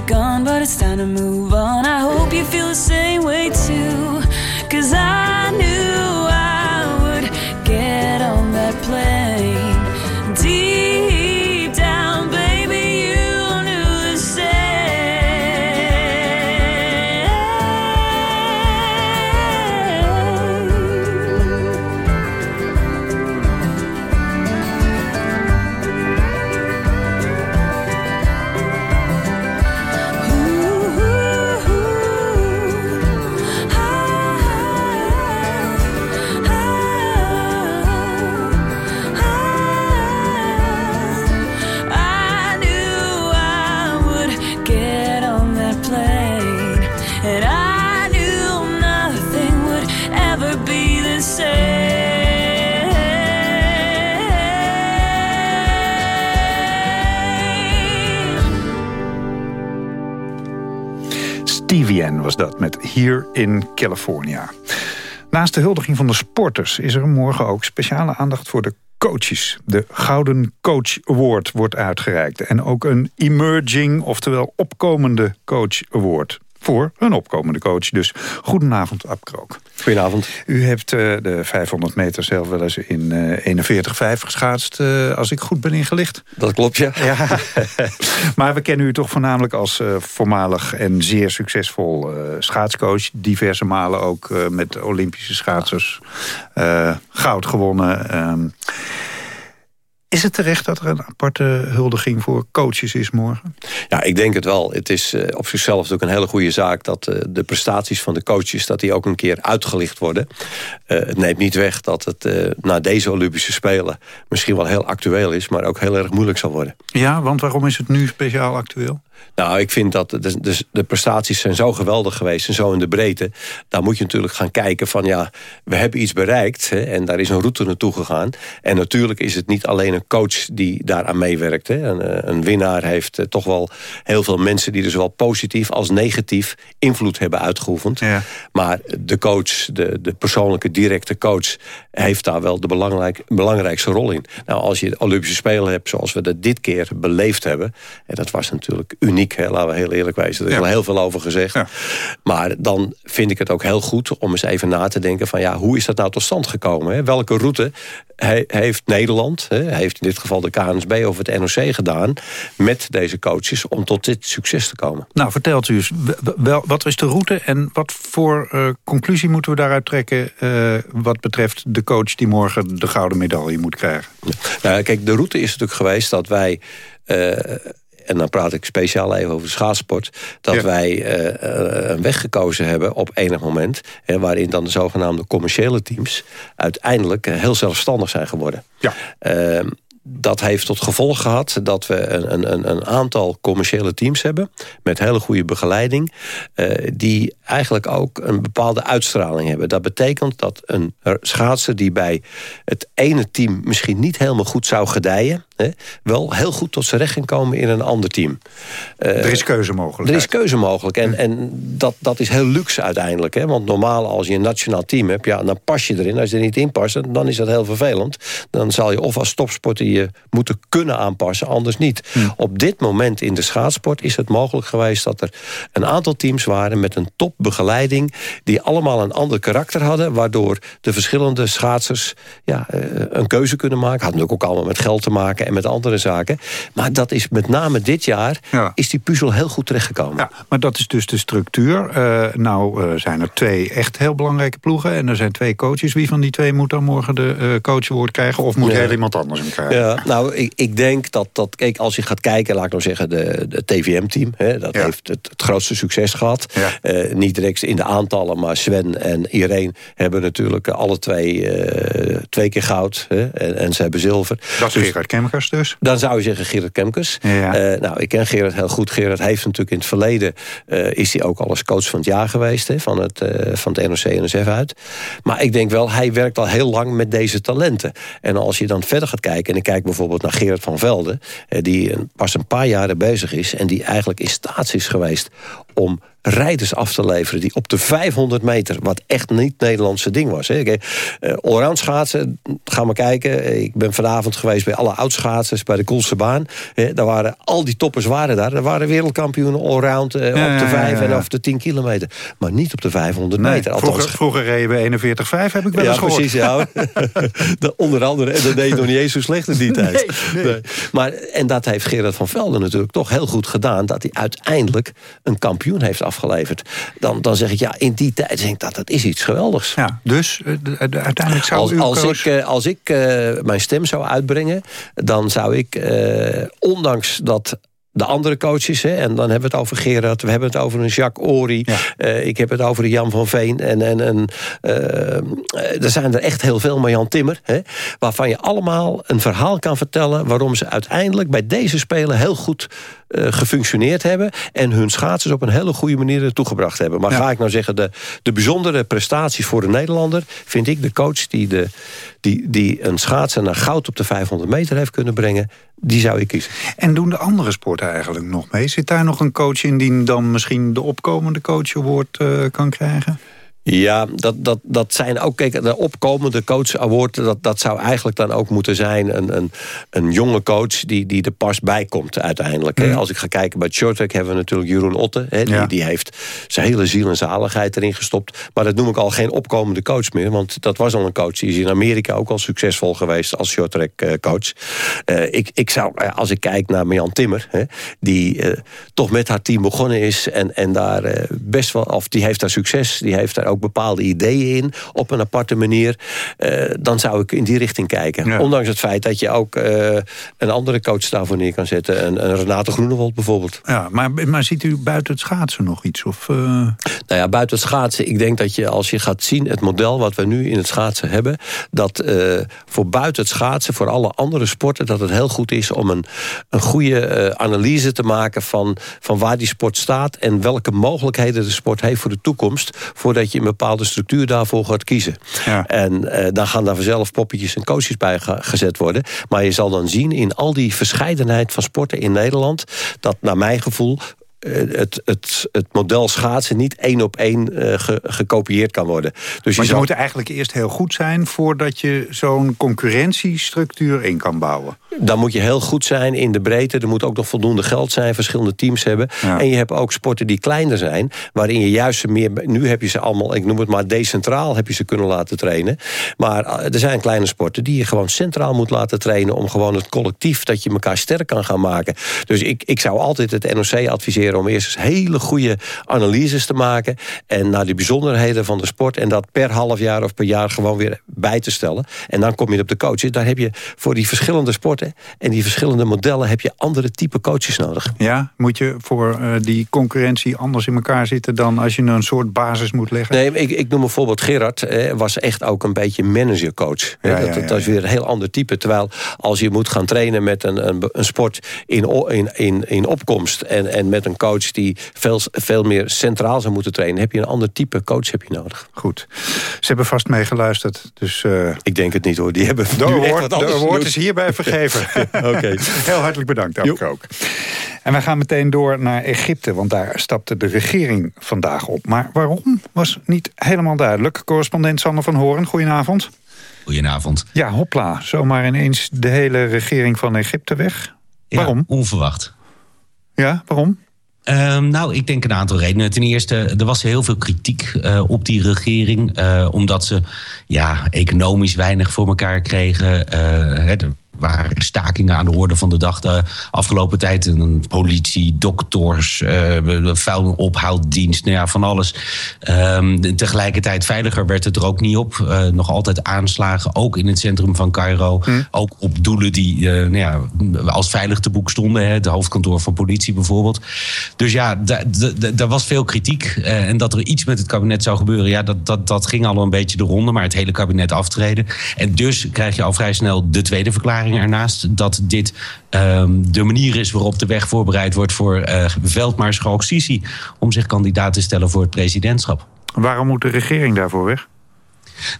Gone, but it's time to move on. I hope you feel the same met Hier in California. Naast de huldiging van de sporters is er morgen ook speciale aandacht voor de coaches. De Gouden Coach Award wordt uitgereikt. En ook een Emerging, oftewel opkomende Coach Award. Voor een opkomende coach. Dus goedenavond, Ab Krook. Goedenavond. U heeft eh, de 500 meter zelf wel eens in eh 41,5 geschaatst, eh, als ik goed ben ingelicht. Dat klopt, ja. ja. (laughs) maar we kennen u toch voornamelijk als voormalig en zeer succesvol schaatscoach. Diverse malen ook met Olympische schaatsers goud gewonnen. Is het terecht dat er een aparte huldiging voor coaches is morgen? Ja, ik denk het wel. Het is eh, op zichzelf natuurlijk een hele goede zaak... dat eh, de prestaties van de coaches dat die ook een keer uitgelicht worden. Eh, het neemt niet weg dat het na deze Olympische Spelen... misschien wel heel actueel is, maar ook heel erg moeilijk zal worden. Ja, want waarom is het nu speciaal actueel? Nou, ik vind dat de, de, de, prestaties zijn zo geweldig geweest en zo in de breedte. Daar moet je natuurlijk gaan kijken van ja, we hebben iets bereikt hè, en daar is een route naartoe gegaan. En natuurlijk is het niet alleen een coach die daaraan meewerkt. Hè. Een, eh, een winnaar heeft eh, toch wel heel veel mensen die er zowel positief als negatief invloed hebben uitgeoefend. Ja. Maar de coach, de, de persoonlijke directe coach, heeft daar wel de belangrijk, belangrijkste rol in. Nou, als je de Olympische Spelen hebt zoals we dat dit keer beleefd hebben, en dat was natuurlijk uniek, hè, laten we heel eerlijk wezen. Er is Ja. al heel veel over gezegd. Maar dan vind ik het ook heel goed om eens even na te denken van ja, hoe is dat nou tot stand gekomen? Hè? Welke route he- heeft Nederland, hè, heeft in dit geval de KNSB of het NOC gedaan met deze coaches om tot dit succes te komen? Nou, vertelt u eens, wel, wat is de route en wat voor eh, conclusie moeten we daaruit trekken... eh, wat betreft de coach die morgen de gouden medaille moet krijgen? Nou, kijk, de route is natuurlijk geweest dat wij... eh, en dan praat ik speciaal even over schaatsport... dat Ja. wij eh, eh, een weg gekozen hebben op enig moment... Hè, waarin dan de zogenaamde commerciële teams... uiteindelijk eh, heel zelfstandig zijn geworden. Ja. Ehm, dat heeft tot gevolg gehad dat we een, een- een, aantal commerciële teams hebben... met hele goede begeleiding... die eigenlijk ook een bepaalde uitstraling hebben. Dat betekent dat een schaatser die bij het ene team... misschien niet helemaal goed zou gedijen... Hè, wel heel goed tot zijn recht kan komen in een ander team. Eh, er is keuze mogelijk. er is keuze mogelijk. En, en dat, dat is heel luxe uiteindelijk. Hè? Want normaal als je een nationaal team hebt... Ja, dan pas je erin. Als je er niet in past, dan is dat heel vervelend. Dan zal je of als topsporter je moeten kunnen aanpassen. Anders niet. Op dit moment in de schaatsport is het mogelijk geweest... dat er een aantal teams waren met een topbegeleiding... die allemaal een ander karakter hadden... waardoor de verschillende schaatsers ja, eh, een keuze kunnen maken. Had natuurlijk ook allemaal met geld te maken zaken en met andere zaken. Maar dat is met name dit jaar, is die puzzel heel goed terechtgekomen. Ja, maar dat is dus de structuur. Uh, nou uh, zijn er twee echt heel belangrijke ploegen en er zijn twee coaches. Wie van die twee moet dan morgen de uh, coachwoord krijgen? Of moet ja. heel iemand anders hem krijgen? Ja, nou, ik, ik denk dat, dat kijk, als je gaat kijken, laat ik nou zeggen, de, de TVM-team, dat heeft het, het, grootste succes gehad. niet direct in de aantallen, maar Sven en Irene hebben natuurlijk alle twee, twee keer goud. Hè, en, en, ze hebben zilver. Dat is dus, Gerard Kemkers dus? Dan zou je zeggen Gerard Kemkers. Ja. nou, ik ken Gerard heel goed. Gerard heeft natuurlijk in het verleden... is hij ook al als coach van het jaar geweest, hè, van, het, van het NOC-NSF uit. Maar ik denk wel, hij werkt al heel lang met deze talenten. En als je dan verder gaat kijken, en ik kijk bijvoorbeeld naar Gerard van Velde... die pas een paar jaren bezig is... en die eigenlijk in staat is geweest om rijders af te leveren... die op de 500 meter, wat echt niet Nederlandse ding was. Hè. Uh, allround schaatsen, ga maar kijken. Ik ben vanavond geweest bij alle oudschaatsers... bij de Koolse baan. daar waren, al die toppers waren daar. Er waren wereldkampioenen allround uh, ja, op de 5 ja, ja, en op de 10 kilometer. Maar niet op de 500 nee, meter. Althans, vroeger, vroeger reden we 41,5, heb ik wel eens gehoord. Precies, ja, (laughs) (laughs) de, onder andere, en dat deed nog niet eens zo slecht in die tijd. Nee, nee. Maar, en dat heeft Gerard van Velden natuurlijk toch heel goed gedaan... dat hij uiteindelijk een kampioen heeft afgegeven afgeleverd. Dan, dan zeg ik, ja, in die tijd denk ik dat dat is iets geweldigs. Ja, dus uh, uiteindelijk zou als, u als ik, uh, als ik uh, mijn stem zou uitbrengen... dan zou ik, ondanks dat de andere coaches. Hè, en dan hebben we het over Gerard, we hebben het over een Jacques Ori. Ja. Uh, ik heb het over Jan van Veen. En, en, en uh, er zijn er echt heel veel, maar Jan Timmer. Hè, waarvan je allemaal een verhaal kan vertellen... waarom ze uiteindelijk bij deze Spelen heel goed uh, gefunctioneerd hebben... en hun schaatsers op een hele goede manier toegebracht hebben. Maar ja. ga ik nou zeggen, de, de bijzondere prestaties voor de Nederlander... vind ik de coach die, de, die, die een schaatser naar goud op de 500 meter heeft kunnen brengen... die zou ik kiezen. En doen de andere sporten eigenlijk nog mee? Zit daar nog een coach in die dan misschien de opkomende coach award uh, kan krijgen? Ja, dat, dat, dat zijn ook, kijk, de opkomende coach award, dat, dat zou eigenlijk dan ook moeten zijn een, een, een jonge coach die, die er pas bij komt uiteindelijk. Mm. Als ik ga kijken bij Shorttrack hebben we natuurlijk Jeroen Otte. Hè, die, ja. die heeft zijn hele ziel en zaligheid erin gestopt. Maar dat noem ik al geen opkomende coach meer, want dat was al een coach. Die is in Amerika ook al succesvol geweest als shorttrack coach. Uh, ik, ik zou, als ik kijk naar Marjan Timmer, hè, die uh, toch met haar team begonnen is en, en daar uh, best wel, of die heeft daar succes, die heeft daar ook bepaalde ideeën in op een aparte manier. Uh, dan zou ik in die richting kijken. Ja. Ondanks het feit dat je ook uh, een andere coach daarvoor neer kan zetten. Een, een Renate Groenewold bijvoorbeeld. Ja, maar, maar ziet u buiten het schaatsen nog iets? Of, uh... Nou ja, buiten het schaatsen. Ik denk dat je als je gaat zien het model wat we nu in het schaatsen hebben. Dat voor buiten het schaatsen, voor alle andere sporten. Dat het heel goed is om een, een goede analyse te maken van, van waar die sport staat. En welke mogelijkheden de sport heeft voor de toekomst. Voordat je bepaalde structuur daarvoor gaat kiezen. Ja. En uh, dan gaan daar vanzelf poppetjes en coaches bij gezet worden. Maar je zal dan zien in al die verscheidenheid van sporten in Nederland... dat naar mijn gevoel het, het, het model schaatsen niet één op één ge, gekopieerd kan worden. Dus maar je, je moet eigenlijk eerst heel goed zijn... voordat je zo'n concurrentiestructuur in kan bouwen. Dan moet je heel goed zijn in de breedte. Er moet ook nog voldoende geld zijn, verschillende teams hebben. Ja. En je hebt ook sporten die kleiner zijn... waarin je juist meer... Nu heb je ze allemaal, ik noem het maar decentraal... heb je ze kunnen laten trainen. Maar er zijn kleine sporten die je gewoon centraal moet laten trainen... om gewoon het collectief dat je elkaar sterk kan gaan maken. Dus ik, ik zou altijd het NOC adviseren om eerst eens hele goede analyses te maken... en naar die bijzonderheden van de sport... en dat per half jaar of per jaar gewoon weer bij te stellen. En dan kom je op de coaches. Daar heb je voor die verschillende sporten en die verschillende modellen... heb je andere type coaches nodig. Ja, moet je voor uh, die concurrentie anders in elkaar zitten... dan als je een soort basis moet leggen? Nee, ik, ik noem bijvoorbeeld Gerard. Eh, was echt ook een beetje managercoach. Ja, dat, ja, ja, dat is weer een heel ander type. Terwijl als je moet gaan trainen met een, een, een sport in, in, in, in opkomst... En, en met een coach die veel, veel meer centraal zou moeten trainen... heb je een ander type coach heb je nodig. Goed. Ze hebben vast meegeluisterd. Dus, uh... Ik denk het niet hoor. Die hebben de woord, de woord is hierbij vergeven. (laughs) Oké. Okay. (laughs) Heel hartelijk bedankt, ook. ook. En wij gaan meteen door naar Egypte, want daar stapte de regering vandaag op. Maar waarom was niet helemaal duidelijk. Correspondent Sander van Horen, goedenavond. Goedenavond. Ja, hopla, zomaar ineens de hele regering van Egypte weg. Ja, waarom? onverwacht. Ja, waarom? Um, nou, ik denk een aantal redenen. Ten eerste, er was heel veel kritiek uh, op die regering. Uh, omdat ze ja, economisch weinig voor elkaar kregen. Er waren stakingen aan de orde van de dag de afgelopen tijd. En politie, dokters, uh, vuilophaaldienst, nou ja, van alles. Um, tegelijkertijd veiliger werd het er ook niet op. Uh, nog altijd aanslagen, ook in het centrum van Cairo. Hm. Ook op doelen die uh, nou ja, als veilig te boek stonden. Hè, het hoofdkantoor van politie bijvoorbeeld. Dus ja, daar was veel kritiek. en dat er iets met het kabinet zou gebeuren, ja, dat, dat, dat ging al een beetje de ronde. Maar het hele kabinet aftreden. En dus krijg je al vrij snel de tweede verklaring ernaast. Dat dit um, de manier is waarop de weg voorbereid wordt voor uh, veldmaarschalk Sisi. Om zich kandidaat te stellen voor het presidentschap. Waarom moet de regering daarvoor weg?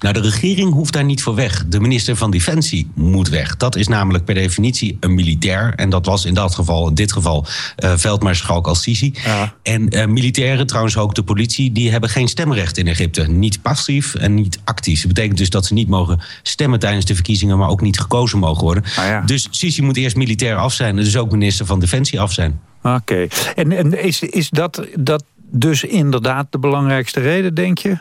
Nou, de regering hoeft daar niet voor weg. De minister van Defensie moet weg. Dat is namelijk per definitie een militair. En dat was in dat geval, in dit geval, uh, veldmaarschalk al-Sisi. Ja. En uh, militairen, trouwens ook de politie, die hebben geen stemrecht in Egypte. Niet passief en niet actief. Dat betekent dus dat ze niet mogen stemmen tijdens de verkiezingen, maar ook niet gekozen mogen worden. Ah, ja. Dus Sisi moet eerst militair af zijn en dus ook minister van Defensie af zijn. Oké. En, en is, is dat, dat dus inderdaad de belangrijkste reden, denk je?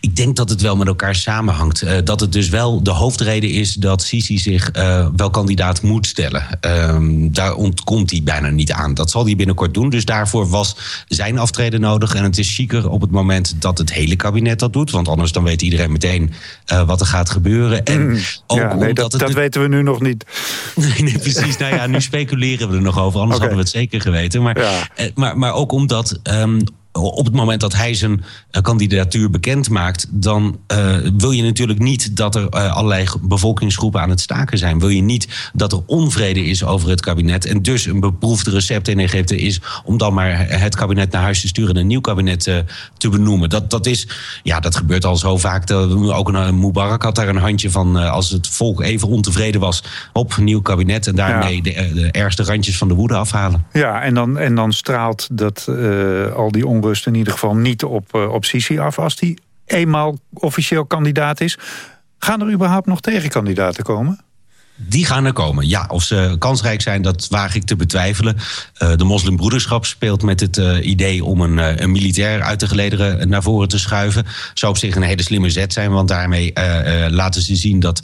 Ik denk dat het wel met elkaar samenhangt. Uh, dat het dus wel de hoofdreden is dat Sisi zich uh, wel kandidaat moet stellen. Uh, daar ontkomt hij bijna niet aan. Dat zal hij binnenkort doen. Dus daarvoor was zijn aftreden nodig. En het is chiquer op het moment dat het hele kabinet dat doet. Want anders dan weet iedereen meteen uh, wat er gaat gebeuren. En mm. ook ja, nee, dat, dat weten we nu nog niet. (laughs) nee, nee, precies. nou ja, nu (laughs) speculeren we er nog over. Anders okay. hadden we het zeker geweten. Maar, ja. maar, maar ook omdat um, op het moment dat hij zijn uh, kandidatuur bekend maakt, dan uh, wil je natuurlijk niet dat er uh, allerlei bevolkingsgroepen aan het staken zijn. Wil je niet dat er onvrede is over het kabinet. En dus een beproefde recept in Egypte is om dan maar het kabinet naar huis te sturen en een nieuw kabinet te benoemen. Dat, dat, is, ja, dat gebeurt al zo vaak. Ook een, Mubarak had daar een handje van als het volk even ontevreden was op nieuw kabinet en daarmee ja. de, de, ergste randjes van de woede afhalen. Ja, en dan, en dan straalt dat al die in ieder geval niet op, uh, op Sisi af... als die eenmaal officieel kandidaat is. Gaan er überhaupt nog tegenkandidaten komen? Die gaan er komen, ja. Of ze kansrijk zijn, dat waag ik te betwijfelen. Uh, de moslimbroederschap speelt met het uh, idee om een, uh, een, militair uit de gelederen naar voren te schuiven. Zou op zich een hele slimme zet zijn, want daarmee laten ze zien dat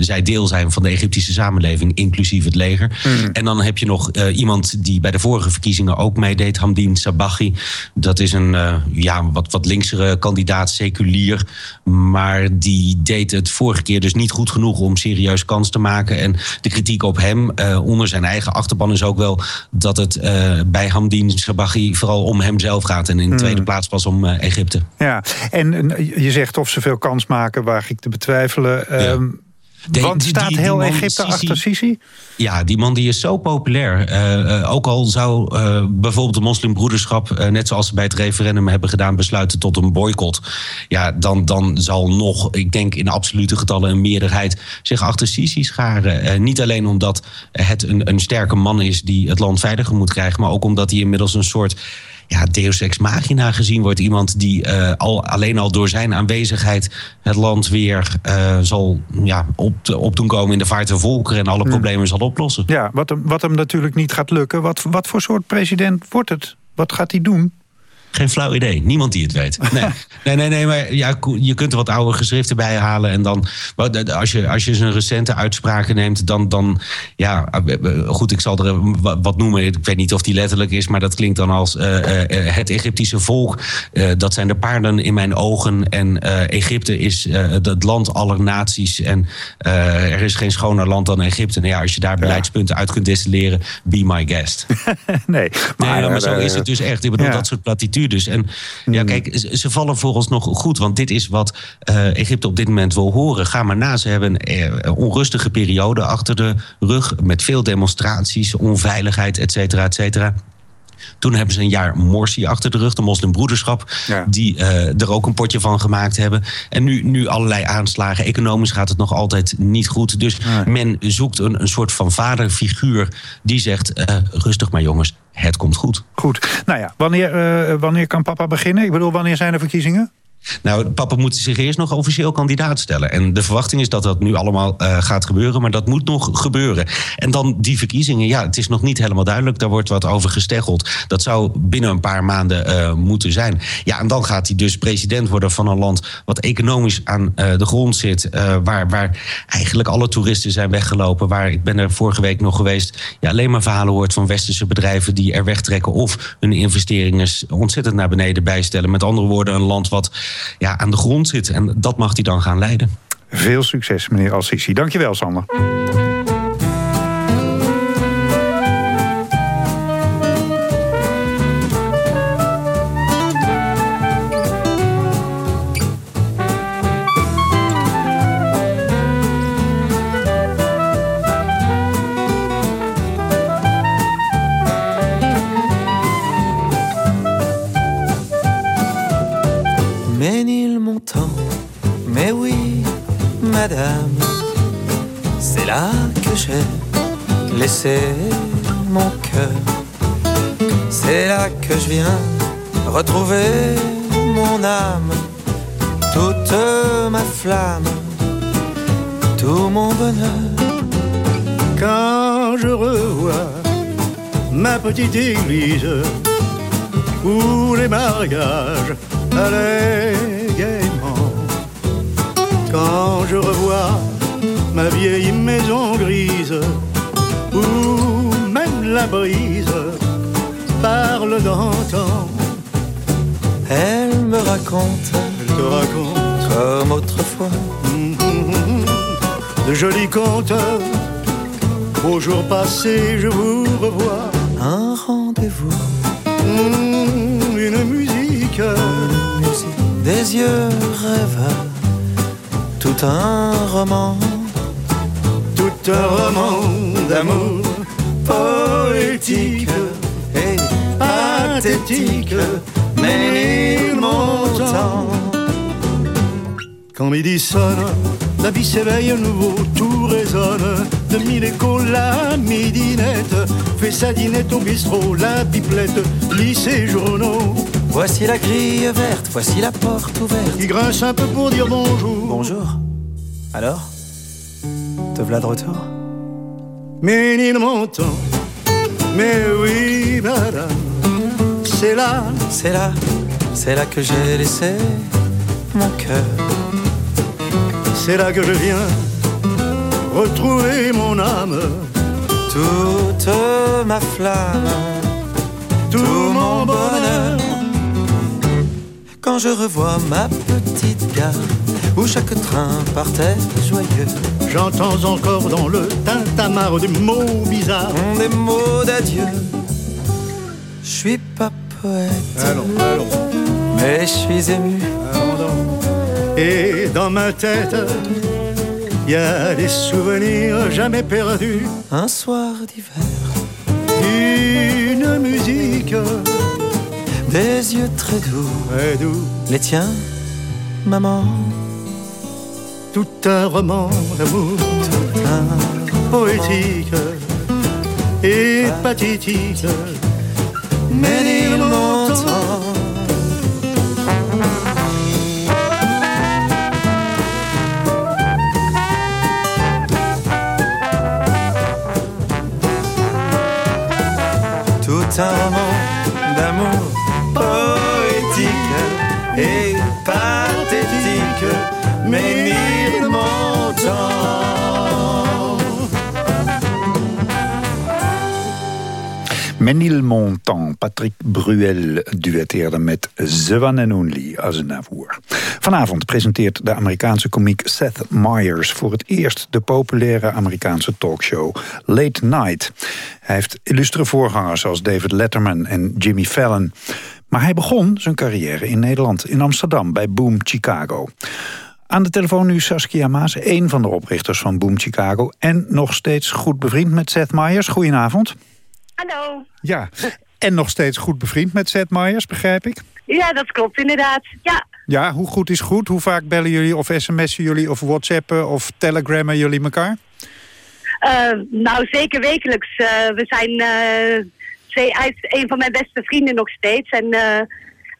zij deel zijn van de Egyptische samenleving, inclusief het leger. Mm. En dan heb je nog iemand die bij de vorige verkiezingen ook meedeed, Hamdin Sabahi. Dat is een ja, wat, wat linksere kandidaat, seculier. Maar die deed het vorige keer dus niet goed genoeg om serieus kans te maken. En de kritiek op hem uh, onder zijn eigen achterban is ook wel dat het uh, bij Hamdin Sabahi vooral om hemzelf gaat. En in de hmm. tweede plaats pas om uh, Egypte. Ja, en je zegt of ze veel kans maken, waag ik te betwijfelen. Ja. Um, de, Want staat die, die, heel Egypte Sisi, achter Sisi? Ja, die man die is zo populair. Uh, uh, ook al zou uh, bijvoorbeeld de moslimbroederschap... net zoals ze bij het referendum hebben gedaan... besluiten tot een boycott. Ja, dan, dan zal nog, ik denk in absolute getallen... een meerderheid zich achter Sisi scharen. niet alleen omdat het een, een sterke man is... die het land veiliger moet krijgen... maar ook omdat hij inmiddels een soort ja, deus ex machina gezien wordt. Iemand die uh, al, alleen al door zijn aanwezigheid het land weer uh, zal ja, op, op doen komen in de vaart der volkeren en alle hmm. problemen zal oplossen. Ja, wat hem, wat hem natuurlijk niet gaat lukken. Wat, wat voor soort president wordt het? Wat gaat hij doen? Geen flauw idee. Niemand die het weet. (laughs) Nee, nee, nee, nee maar ja, je kunt er wat oude geschriften bij halen. En dan, als je, als je zijn recente uitspraken neemt, dan, dan ja, goed, ik zal er wat noemen. Ik weet niet of die letterlijk is, maar dat klinkt dan als uh, uh, het Egyptische volk. Uh, dat zijn de paarden in mijn ogen. En Egypte is het land aller naties. En er is geen schoner land dan Egypte. Nou ja, als je daar beleidspunten uit kunt distilleren, be my guest. (laughs) nee, maar, nee, maar zo is het dus echt. Ik bedoel, ja. dat soort platitudes dus. En ja, mm. kijk, ze vallen nog goed. Want dit is wat uh, Egypte op dit moment wil horen. Ga maar na. Ze hebben een uh, onrustige periode achter de rug. Met veel demonstraties, onveiligheid, et cetera, et cetera. Toen hebben ze een jaar Morsi achter de rug, de moslimbroederschap, ja. die uh, er ook een potje van gemaakt hebben. En nu, nu allerlei aanslagen. Economisch gaat het nog altijd niet goed. Dus ja. men zoekt een, een soort van vaderfiguur die zegt: uh, rustig maar jongens, het komt goed. Goed. Nou ja, wanneer, uh, wanneer kan papa beginnen? Ik bedoel, wanneer zijn de verkiezingen? Nou, papa moet zich eerst nog officieel kandidaat stellen. En de verwachting is dat dat nu allemaal uh, gaat gebeuren, maar dat moet nog gebeuren. En dan die verkiezingen, ja, het is nog niet helemaal duidelijk. Daar wordt wat over gesteggeld. Dat zou binnen een paar maanden uh, moeten zijn. Ja, en dan gaat hij dus president worden van een land wat economisch aan uh, de grond zit. waar, waar eigenlijk alle toeristen zijn weggelopen. Waar ik ben er vorige week nog geweest. Ja, alleen maar verhalen hoort van westerse bedrijven die er wegtrekken of hun investeringen ontzettend naar beneden bijstellen. Met andere woorden, een land wat ja, aan de grond zit. En dat mag hij dan gaan leiden. Veel succes, meneer Al-Sisi. Dankjewel, Sander. Madame, c'est là que j'ai laissé mon cœur. C'est là que je viens retrouver mon âme, toute ma flamme, tout mon bonheur. Quand je revois ma petite église où les mariages allaient quand je revois ma vieille maison grise, où même la brise parle d'antan. Elle me raconte, elle te raconte, comme autrefois, de jolis contes. Au jour passé, je vous revois. Un rendez-vous, une musique, une musique, des yeux rêveurs tout un roman, tout un roman d'amour poétique et pathétique, mais montant. Quand midi sonne, la vie s'éveille à nouveau, tout résonne. De mille échos, la midinette fait sa dinette au bistrot, la pipelette lit ses journaux. Voici la grille verte, voici la porte ouverte. Il grince un peu pour dire bonjour. Bonjour. Alors Te voilà de retour? Mais il m'entend. Mais oui, madame. C'est là. C'est là. C'est là que j'ai laissé mon cœur. C'est là que je viens retrouver mon âme. Toute ma flamme. Tout, tout mon bonheur je revois ma petite gare où chaque train partait joyeux. J'entends encore dans le tintamarre des mots bizarres, des mots d'adieu. Je suis pas poète, allons, allons. mais je suis ému. Allons Et dans ma tête, il y a des souvenirs jamais perdus. Un soir d'hiver, une musique des yeux très doux, très doux. Les tiens, maman. Tout un roman d'amour, tout un poétique et pathétique. Mais il m'entend. Tout un roman d'amour Menil Montan, Patrick Bruel duetteerde met The One and Only Aznavour. Vanavond presenteert de Amerikaanse komiek Seth Meyers... voor het eerst de populaire Amerikaanse talkshow Late Night. Hij heeft illustre voorgangers als David Letterman en Jimmy Fallon. Maar hij begon zijn carrière in Nederland, in Amsterdam, bij Boom Chicago. Aan de telefoon nu Saskia Maas, een van de oprichters van Boom Chicago... en nog steeds goed bevriend met Seth Meyers. Goedenavond. Hallo. Ja, en nog steeds goed bevriend met Seth Meyers, begrijp ik? Ja, dat klopt inderdaad, ja. Ja, hoe goed is goed? Hoe vaak bellen jullie of sms'en jullie of whatsappen of telegrammen jullie elkaar? Uh, nou, zeker wekelijks. Uh, we zijn... Uh, twee, hij is een van mijn beste vrienden nog steeds. En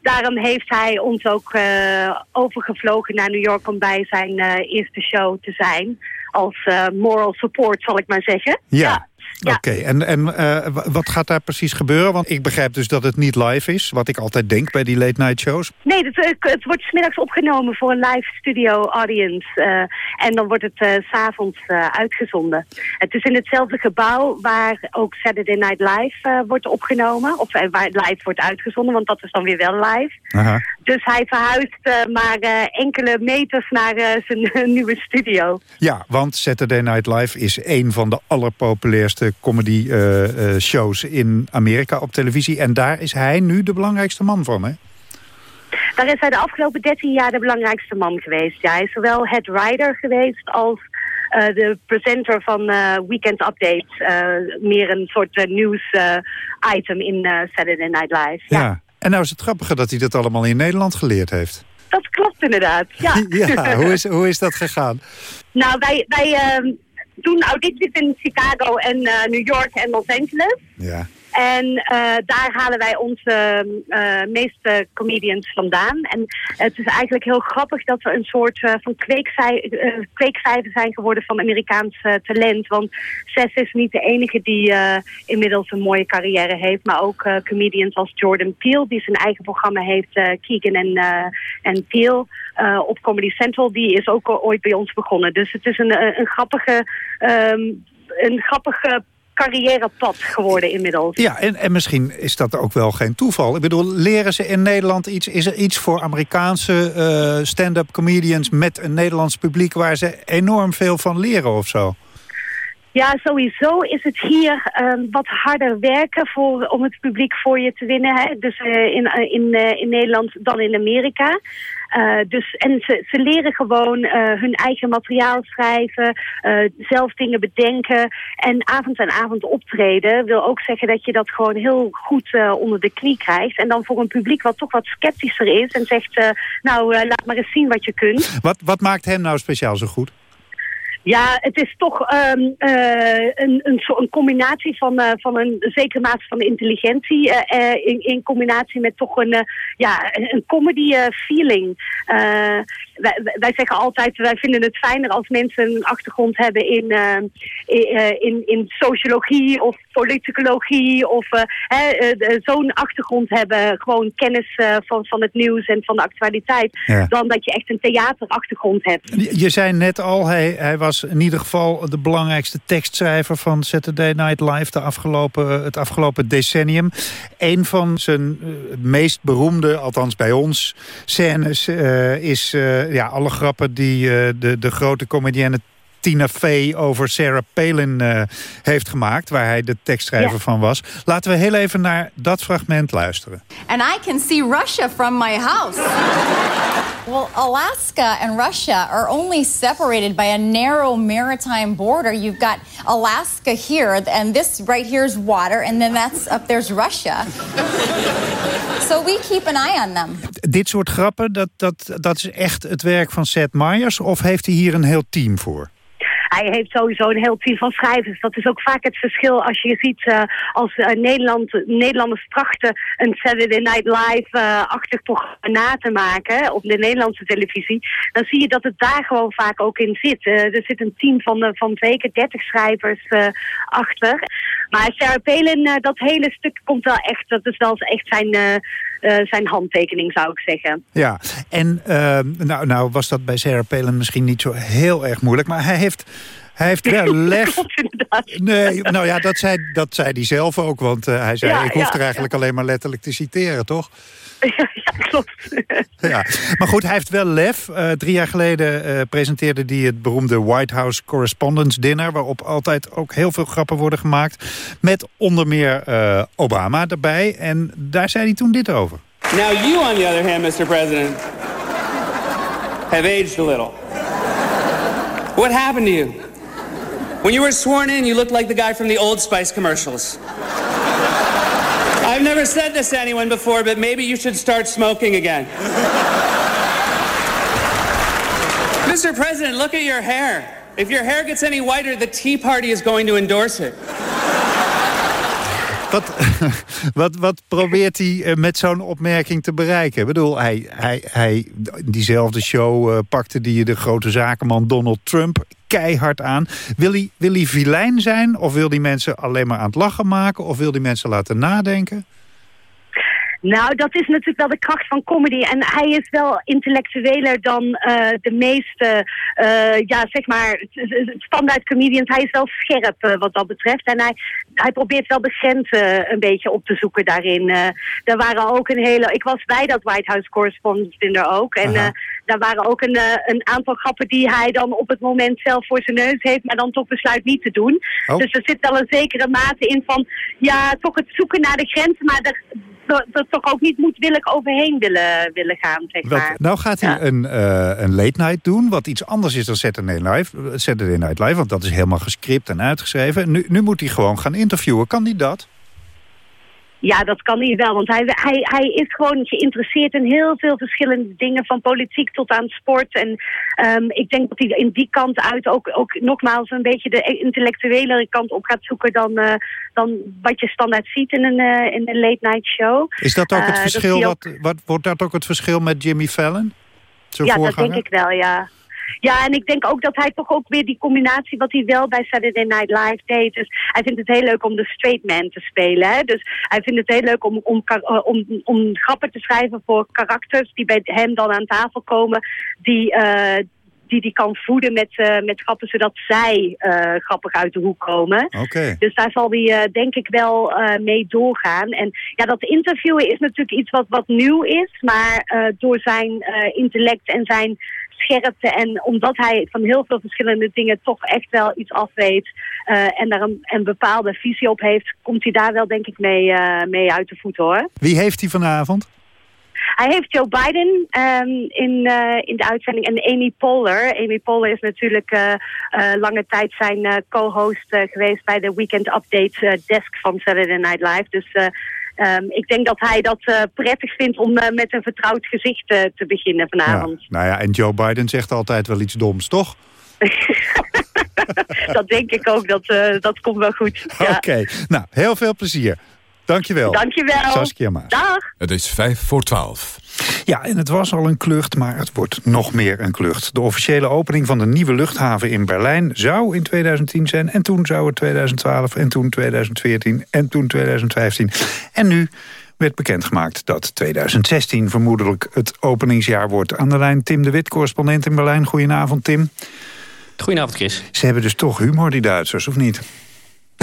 daarom heeft hij ons ook uh, overgevlogen naar New York om bij zijn uh, eerste show te zijn. Als uh, moral support, zal ik maar zeggen. Ja. ja. Oké, en, en uh, wat gaat daar precies gebeuren? Want ik begrijp dus dat het niet live is, wat ik altijd denk bij die late night shows. Nee, het, eh, het wordt smiddags opgenomen voor een live studio audience. Uh, en dan wordt het uh, s'avonds uitgezonden. Het is in hetzelfde gebouw waar ook Saturday Night Live wordt opgenomen. Of waar het live wordt uitgezonden, want dat is dan weer wel live. Aha. Dus hij verhuist maar enkele meters naar zijn (laughs) nieuwe studio. Ja, want Saturday Night Live is een van de allerpopulairste comedy uh, shows in Amerika op televisie. En daar is hij nu de belangrijkste man van, hè? Daar is hij de afgelopen 13 jaar de belangrijkste man geweest. Ja, hij is zowel head writer geweest als uh, de presenter van uh, Weekend Update. Uh, meer een soort nieuws item in Saturday Night Live. Ja. ja. en nou is het grappige dat hij dat allemaal in Nederland geleerd heeft. Dat klopt inderdaad, ja. (laughs) ja, hoe is, hoe is dat gegaan? Nou, wij, wij ehm, doen audities in Chicago en uh, New York en Los Angeles. Ja. En uh, daar halen wij onze uh, meeste comedians vandaan. En het is eigenlijk heel grappig dat we een soort uh, van kweekvijver zijn geworden van Amerikaans talent. Want Seth is niet de enige die inmiddels een mooie carrière heeft. Maar ook comedians als Jordan Peele, die zijn eigen programma heeft, Keegan en, en Peele. op Comedy Central, die is ook ooit bij ons begonnen. Dus het is een, een grappige, um, een grappige carrièrepad geworden inmiddels. Ja, en, en misschien is dat ook wel geen toeval. Ik bedoel, leren ze in Nederland iets? Is er iets voor Amerikaanse uh, stand-up comedians... met een Nederlands publiek waar ze enorm veel van leren of zo? Ja, sowieso is het hier um, wat harder werken voor, om het publiek voor je te winnen. Hè? Dus uh, in, uh, in, uh, in Nederland dan in Amerika. Uh, dus, en ze, ze leren gewoon uh, hun eigen materiaal schrijven, uh, zelf dingen bedenken. En avond aan avond optreden wil ook zeggen dat je dat gewoon heel goed onder de knie krijgt. En dan voor een publiek wat toch wat sceptischer is en zegt, nou laat maar eens zien wat je kunt. Wat, wat maakt hem nou speciaal zo goed? Ja, het is toch um, een, een, een, combinatie van, uh, van een zekere mate van intelligentie... Uh, in, in, combinatie met toch een, ja, een comedy feeling. Wij, wij, zeggen altijd, wij vinden het fijner als mensen een achtergrond hebben in, in, in, in, sociologie of politicologie... of zo'n achtergrond hebben, gewoon kennis van, van het nieuws en van de actualiteit... dan dat je echt een theaterachtergrond hebt. Je zei net al, hij, hij was in ieder geval de belangrijkste tekstschrijver van Saturday Night Live de afgelopen, het afgelopen decennium. Een van zijn meest beroemde, althans bij ons, scènes is ja, alle grappen die de, de grote comedienne Tina Fey over Sarah Palin uh, heeft gemaakt... waar hij de tekstschrijver van was. Laten we heel even naar dat fragment luisteren. And I can see Russia from my house. well, Alaska and Russia are only separated by a narrow maritime border. You've got Alaska here, and this right here is water... and then that's up there's Russia. so we keep an eye on them. Dit soort grappen, dat, dat, dat is echt het werk van Seth Meyers... of heeft hij hier een heel team voor? Hij heeft sowieso een heel team van schrijvers. Dat is ook vaak het verschil als je ziet uh, als uh, Nederland, Nederlanders trachten een Saturday Night Live-achtig uh, programma na te maken op de Nederlandse televisie. Dan zie je dat het daar gewoon vaak ook in zit. er zit een team van, van zeker 30 schrijvers achter. Maar Sarah Palin, dat hele stuk komt wel echt, dat is wel echt zijn, zijn handtekening zou ik zeggen. Ja, en nou, nou was dat bij Sarah Palin misschien niet zo heel erg moeilijk, maar hij heeft hij heeft (laughs) wel lef. Nee, nou ja, dat zei, dat zei hij zelf ook. Want uh, hij zei, ja, ik hoef ja, er eigenlijk ja. alleen maar letterlijk te citeren, toch? (laughs) Ja, klopt. ja. Maar goed, hij heeft wel lef. Uh, drie jaar geleden uh, presenteerde hij het beroemde White House Correspondence Dinner... waarop altijd ook heel veel grappen worden gemaakt. Met onder meer Obama erbij. En daar zei hij toen dit over. Now you, on the other hand, Mr. President... have aged a little. What happened to you? When you were sworn in, you looked like the guy from the Old Spice commercials. I've never said this to anyone before, but maybe you should start smoking again. Mr. President, look at your hair. If your hair gets any whiter, the Tea Party is going to endorse it. Wat, (laughs) wat, probeert hij eh, met zo'n opmerking te bereiken? Ik bedoel, hij, hij, hij, diezelfde show uh, pakte die de grote zakenman Donald Trump keihard aan. Wil hij, wil hij vilijn zijn of wil hij mensen alleen maar aan het lachen maken... of wil hij mensen laten nadenken? Nou, dat is natuurlijk wel de kracht van comedy. En hij is wel intellectueler dan uh, de meeste, uh, ja, zeg maar, standaard comedians. Hij is wel scherp uh, wat dat betreft. En hij, hij probeert wel de grenzen een beetje op te zoeken daarin. er waren ook een hele... Ik was bij dat White House Correspondence Dinner ook. En daar waren ook een, een aantal grappen die hij dan op het moment zelf voor zijn neus heeft... maar dan toch besluit niet te doen. Oh. Dus er zit wel een zekere mate in van... ja, toch het zoeken naar de grenzen, maar... Er toch ook niet moedwillig overheen willen, willen gaan, zeg maar. nou gaat hij een, uh, een late night doen, wat iets anders is dan Saturday Night, Saturday Night Live. Want dat is helemaal gescript en uitgeschreven. Nu, nu moet hij gewoon gaan interviewen. Kan hij dat? Ja, dat kan hij wel, want hij, hij, hij is gewoon geïnteresseerd in heel veel verschillende dingen, van politiek tot aan sport. En um, ik denk dat hij in die kant uit ook, ook nogmaals een beetje de intellectuele kant op gaat zoeken dan, uh, dan wat je standaard ziet in een, uh, in een late night show. Is dat ook het uh, verschil, wat, wat, wordt dat ook het verschil met Jimmy Fallon? Ja, voorganger? dat denk ik wel, ja. Ja, en ik denk ook dat hij toch ook weer die combinatie wat hij wel bij Saturday Night Live deed. Dus hij vindt het heel leuk om de straight man te spelen. Hè? Dus hij vindt het heel leuk om, om, eh, om, om grappen te schrijven voor karakters die bij hem dan aan tafel komen. Die, uh, die die kan voeden met, uh, met grappen, zodat zij uh, grappig uit de hoek komen. Okay. Dus daar zal hij uh, denk ik wel mee doorgaan. En ja, dat interviewen is natuurlijk iets wat, wat nieuw is, maar door zijn intellect en zijn scherpte. En omdat hij van heel veel verschillende dingen toch echt wel iets afweet... Uh, en daar een, een, bepaalde visie op heeft... komt hij daar wel denk ik mee, uh, mee uit de voet hoor. Wie heeft hij vanavond? Hij heeft Joe Biden um, in, uh, in de uitzending en Amy Poehler. Amy Poehler is natuurlijk uh, uh, lange tijd zijn co-host geweest bij de Weekend Update desk van Saturday Night Live. Dus Um, ik denk dat hij dat uh, prettig vindt om uh, met een vertrouwd gezicht uh, te beginnen vanavond. Ja, nou ja, en Joe Biden zegt altijd wel iets doms, toch? (laughs) dat denk ik ook, dat, dat komt wel goed. Oké, okay. nou, heel veel plezier. Dankjewel. Dankjewel. Saskia Maas. Dag. Het is vijf voor twaalf. Ja, en het was al een klucht, maar het wordt nog meer een klucht. De officiële opening van de nieuwe luchthaven in Berlijn zou in 2010 zijn... en toen zou het 2012 en toen 2014 en toen 2015. En nu werd bekendgemaakt dat 2016 vermoedelijk het openingsjaar wordt. Aan de lijn Tim de Wit, correspondent in Berlijn. Goedenavond, Tim. Goedenavond, Chris. Ze hebben dus toch humor, die Duitsers, of niet?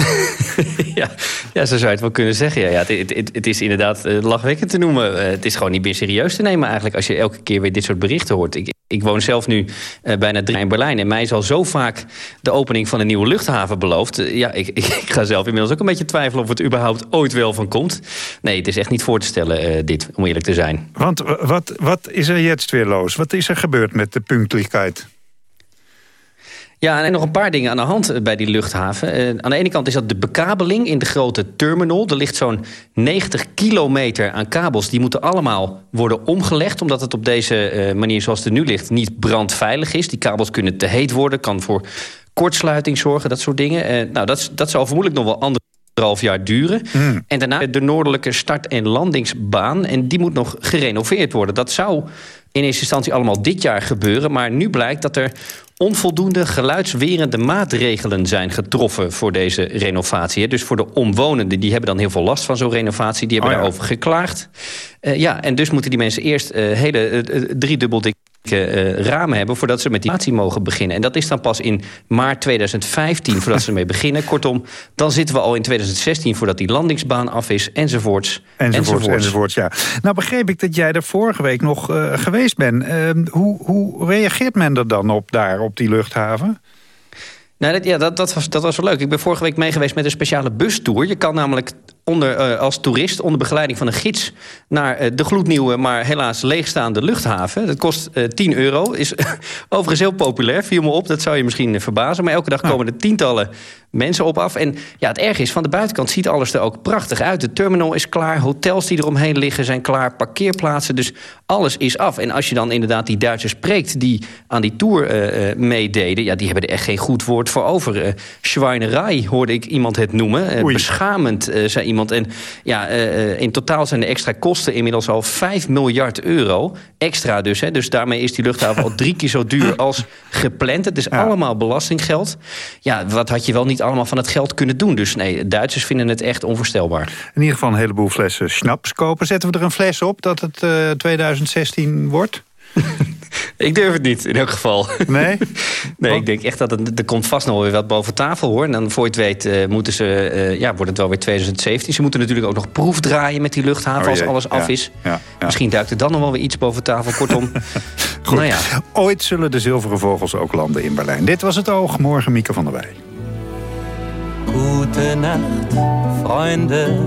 (laughs) ja, ja, zo zou je het wel kunnen zeggen. Ja, ja, het, het, het is inderdaad uh, lachwekkend te noemen. Uh, het is gewoon niet meer serieus te nemen eigenlijk... als je elke keer weer dit soort berichten hoort. Ik, ik woon zelf nu uh, bijna drie in Berlijn... en mij is al zo vaak de opening van een nieuwe luchthaven beloofd. ja, ik, (laughs) ik, ga zelf inmiddels ook een beetje twijfelen... of het überhaupt ooit wel van komt. Nee, het is echt niet voor te stellen, dit, om eerlijk te zijn. Want wat, wat is er jetzt weer los? Wat is er gebeurd met de punctualiteit? Ja, en nog een paar dingen aan de hand eh, bij die luchthaven. Uh, aan de ene kant is dat de bekabeling in de grote terminal. Er ligt zo'n 90 kilometer aan kabels. Die moeten allemaal worden omgelegd... omdat het op deze uh, manier zoals het er nu ligt niet brandveilig is. Die kabels kunnen te heet worden, kan voor kortsluiting zorgen, dat soort dingen. Uh, nou, dat, dat zal vermoedelijk nog wel anderhalf jaar duren. Mm. En daarna de noordelijke start- en landingsbaan. En die moet nog gerenoveerd worden. Dat zou in eerste instantie allemaal dit jaar gebeuren. Maar nu blijkt dat er onvoldoende geluidswerende maatregelen zijn getroffen voor deze renovatie. Dus voor de omwonenden, die hebben dan heel veel last van zo'n renovatie. Die hebben oh ja. daarover geklaagd. Uh, ja, en dus moeten die mensen eerst uh, hele uh, driedubbel dik uh, ramen hebben... voordat ze met die actie mogen beginnen. En dat is dan pas in maart 2015 voordat ze ermee (laughs) beginnen. Kortom, dan zitten we al in 2016 voordat die landingsbaan af is, enzovoorts. Enzovoorts, enzovoorts. enzovoorts ja. Nou begreep ik dat jij er vorige week nog uh, geweest bent. Uh, hoe, hoe reageert men er dan op daar, op die luchthaven? Nou, dat, ja, dat, dat, was, dat was wel leuk. Ik ben vorige week meegeweest met een speciale bustour. Je kan namelijk onder, uh, als toerist onder begeleiding van een gids... naar uh, de gloednieuwe, maar helaas leegstaande luchthaven. Dat kost uh, 10 euro. Is (laughs) overigens heel populair, viel me op. Dat zou je misschien verbazen. Maar elke dag komen er tientallen mensen op af. En ja, het erg is, van de buitenkant ziet alles er ook prachtig uit. De terminal is klaar, hotels die eromheen liggen zijn klaar... parkeerplaatsen, dus alles is af. En als je dan inderdaad die Duitsers spreekt... die aan die tour meededen... ja, die hebben er echt geen goed woord voor over. Uh, Schweinerij hoorde ik iemand het noemen. beschamend, zei iemand iemand. En ja, uh, in totaal zijn de extra kosten inmiddels al 5 miljard euro. Extra dus. Hè. Dus daarmee is die luchthaven al drie keer zo duur (laughs) als gepland. Het is allemaal belastinggeld. Ja, wat had je wel niet allemaal van het geld kunnen doen? Dus nee, Duitsers vinden het echt onvoorstelbaar. In ieder geval een heleboel flessen schnaps kopen. Zetten we er een fles op dat het uh, 2016 wordt? (laughs) ik durf het niet, in elk geval. Nee? (laughs) nee, ik denk echt dat het, er komt vast nog weer wat boven tafel, hoor. En dan voor je het weet uh, moeten ze, uh, ja, wordt het wel weer 2017. Ze moeten natuurlijk ook nog proefdraaien met die luchthaven oh, als alles af is. Ja, ja. Misschien duikt er dan nog wel weer iets boven tafel. Kortom, (laughs) Goed. Nou ja. Ooit zullen de zilveren vogels ook landen in Berlijn. Dit was het oog. Morgen Mieke van der Wij. Gute Nacht, Freunde.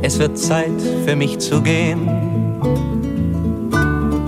Es wird Zeit für mich zu gehen.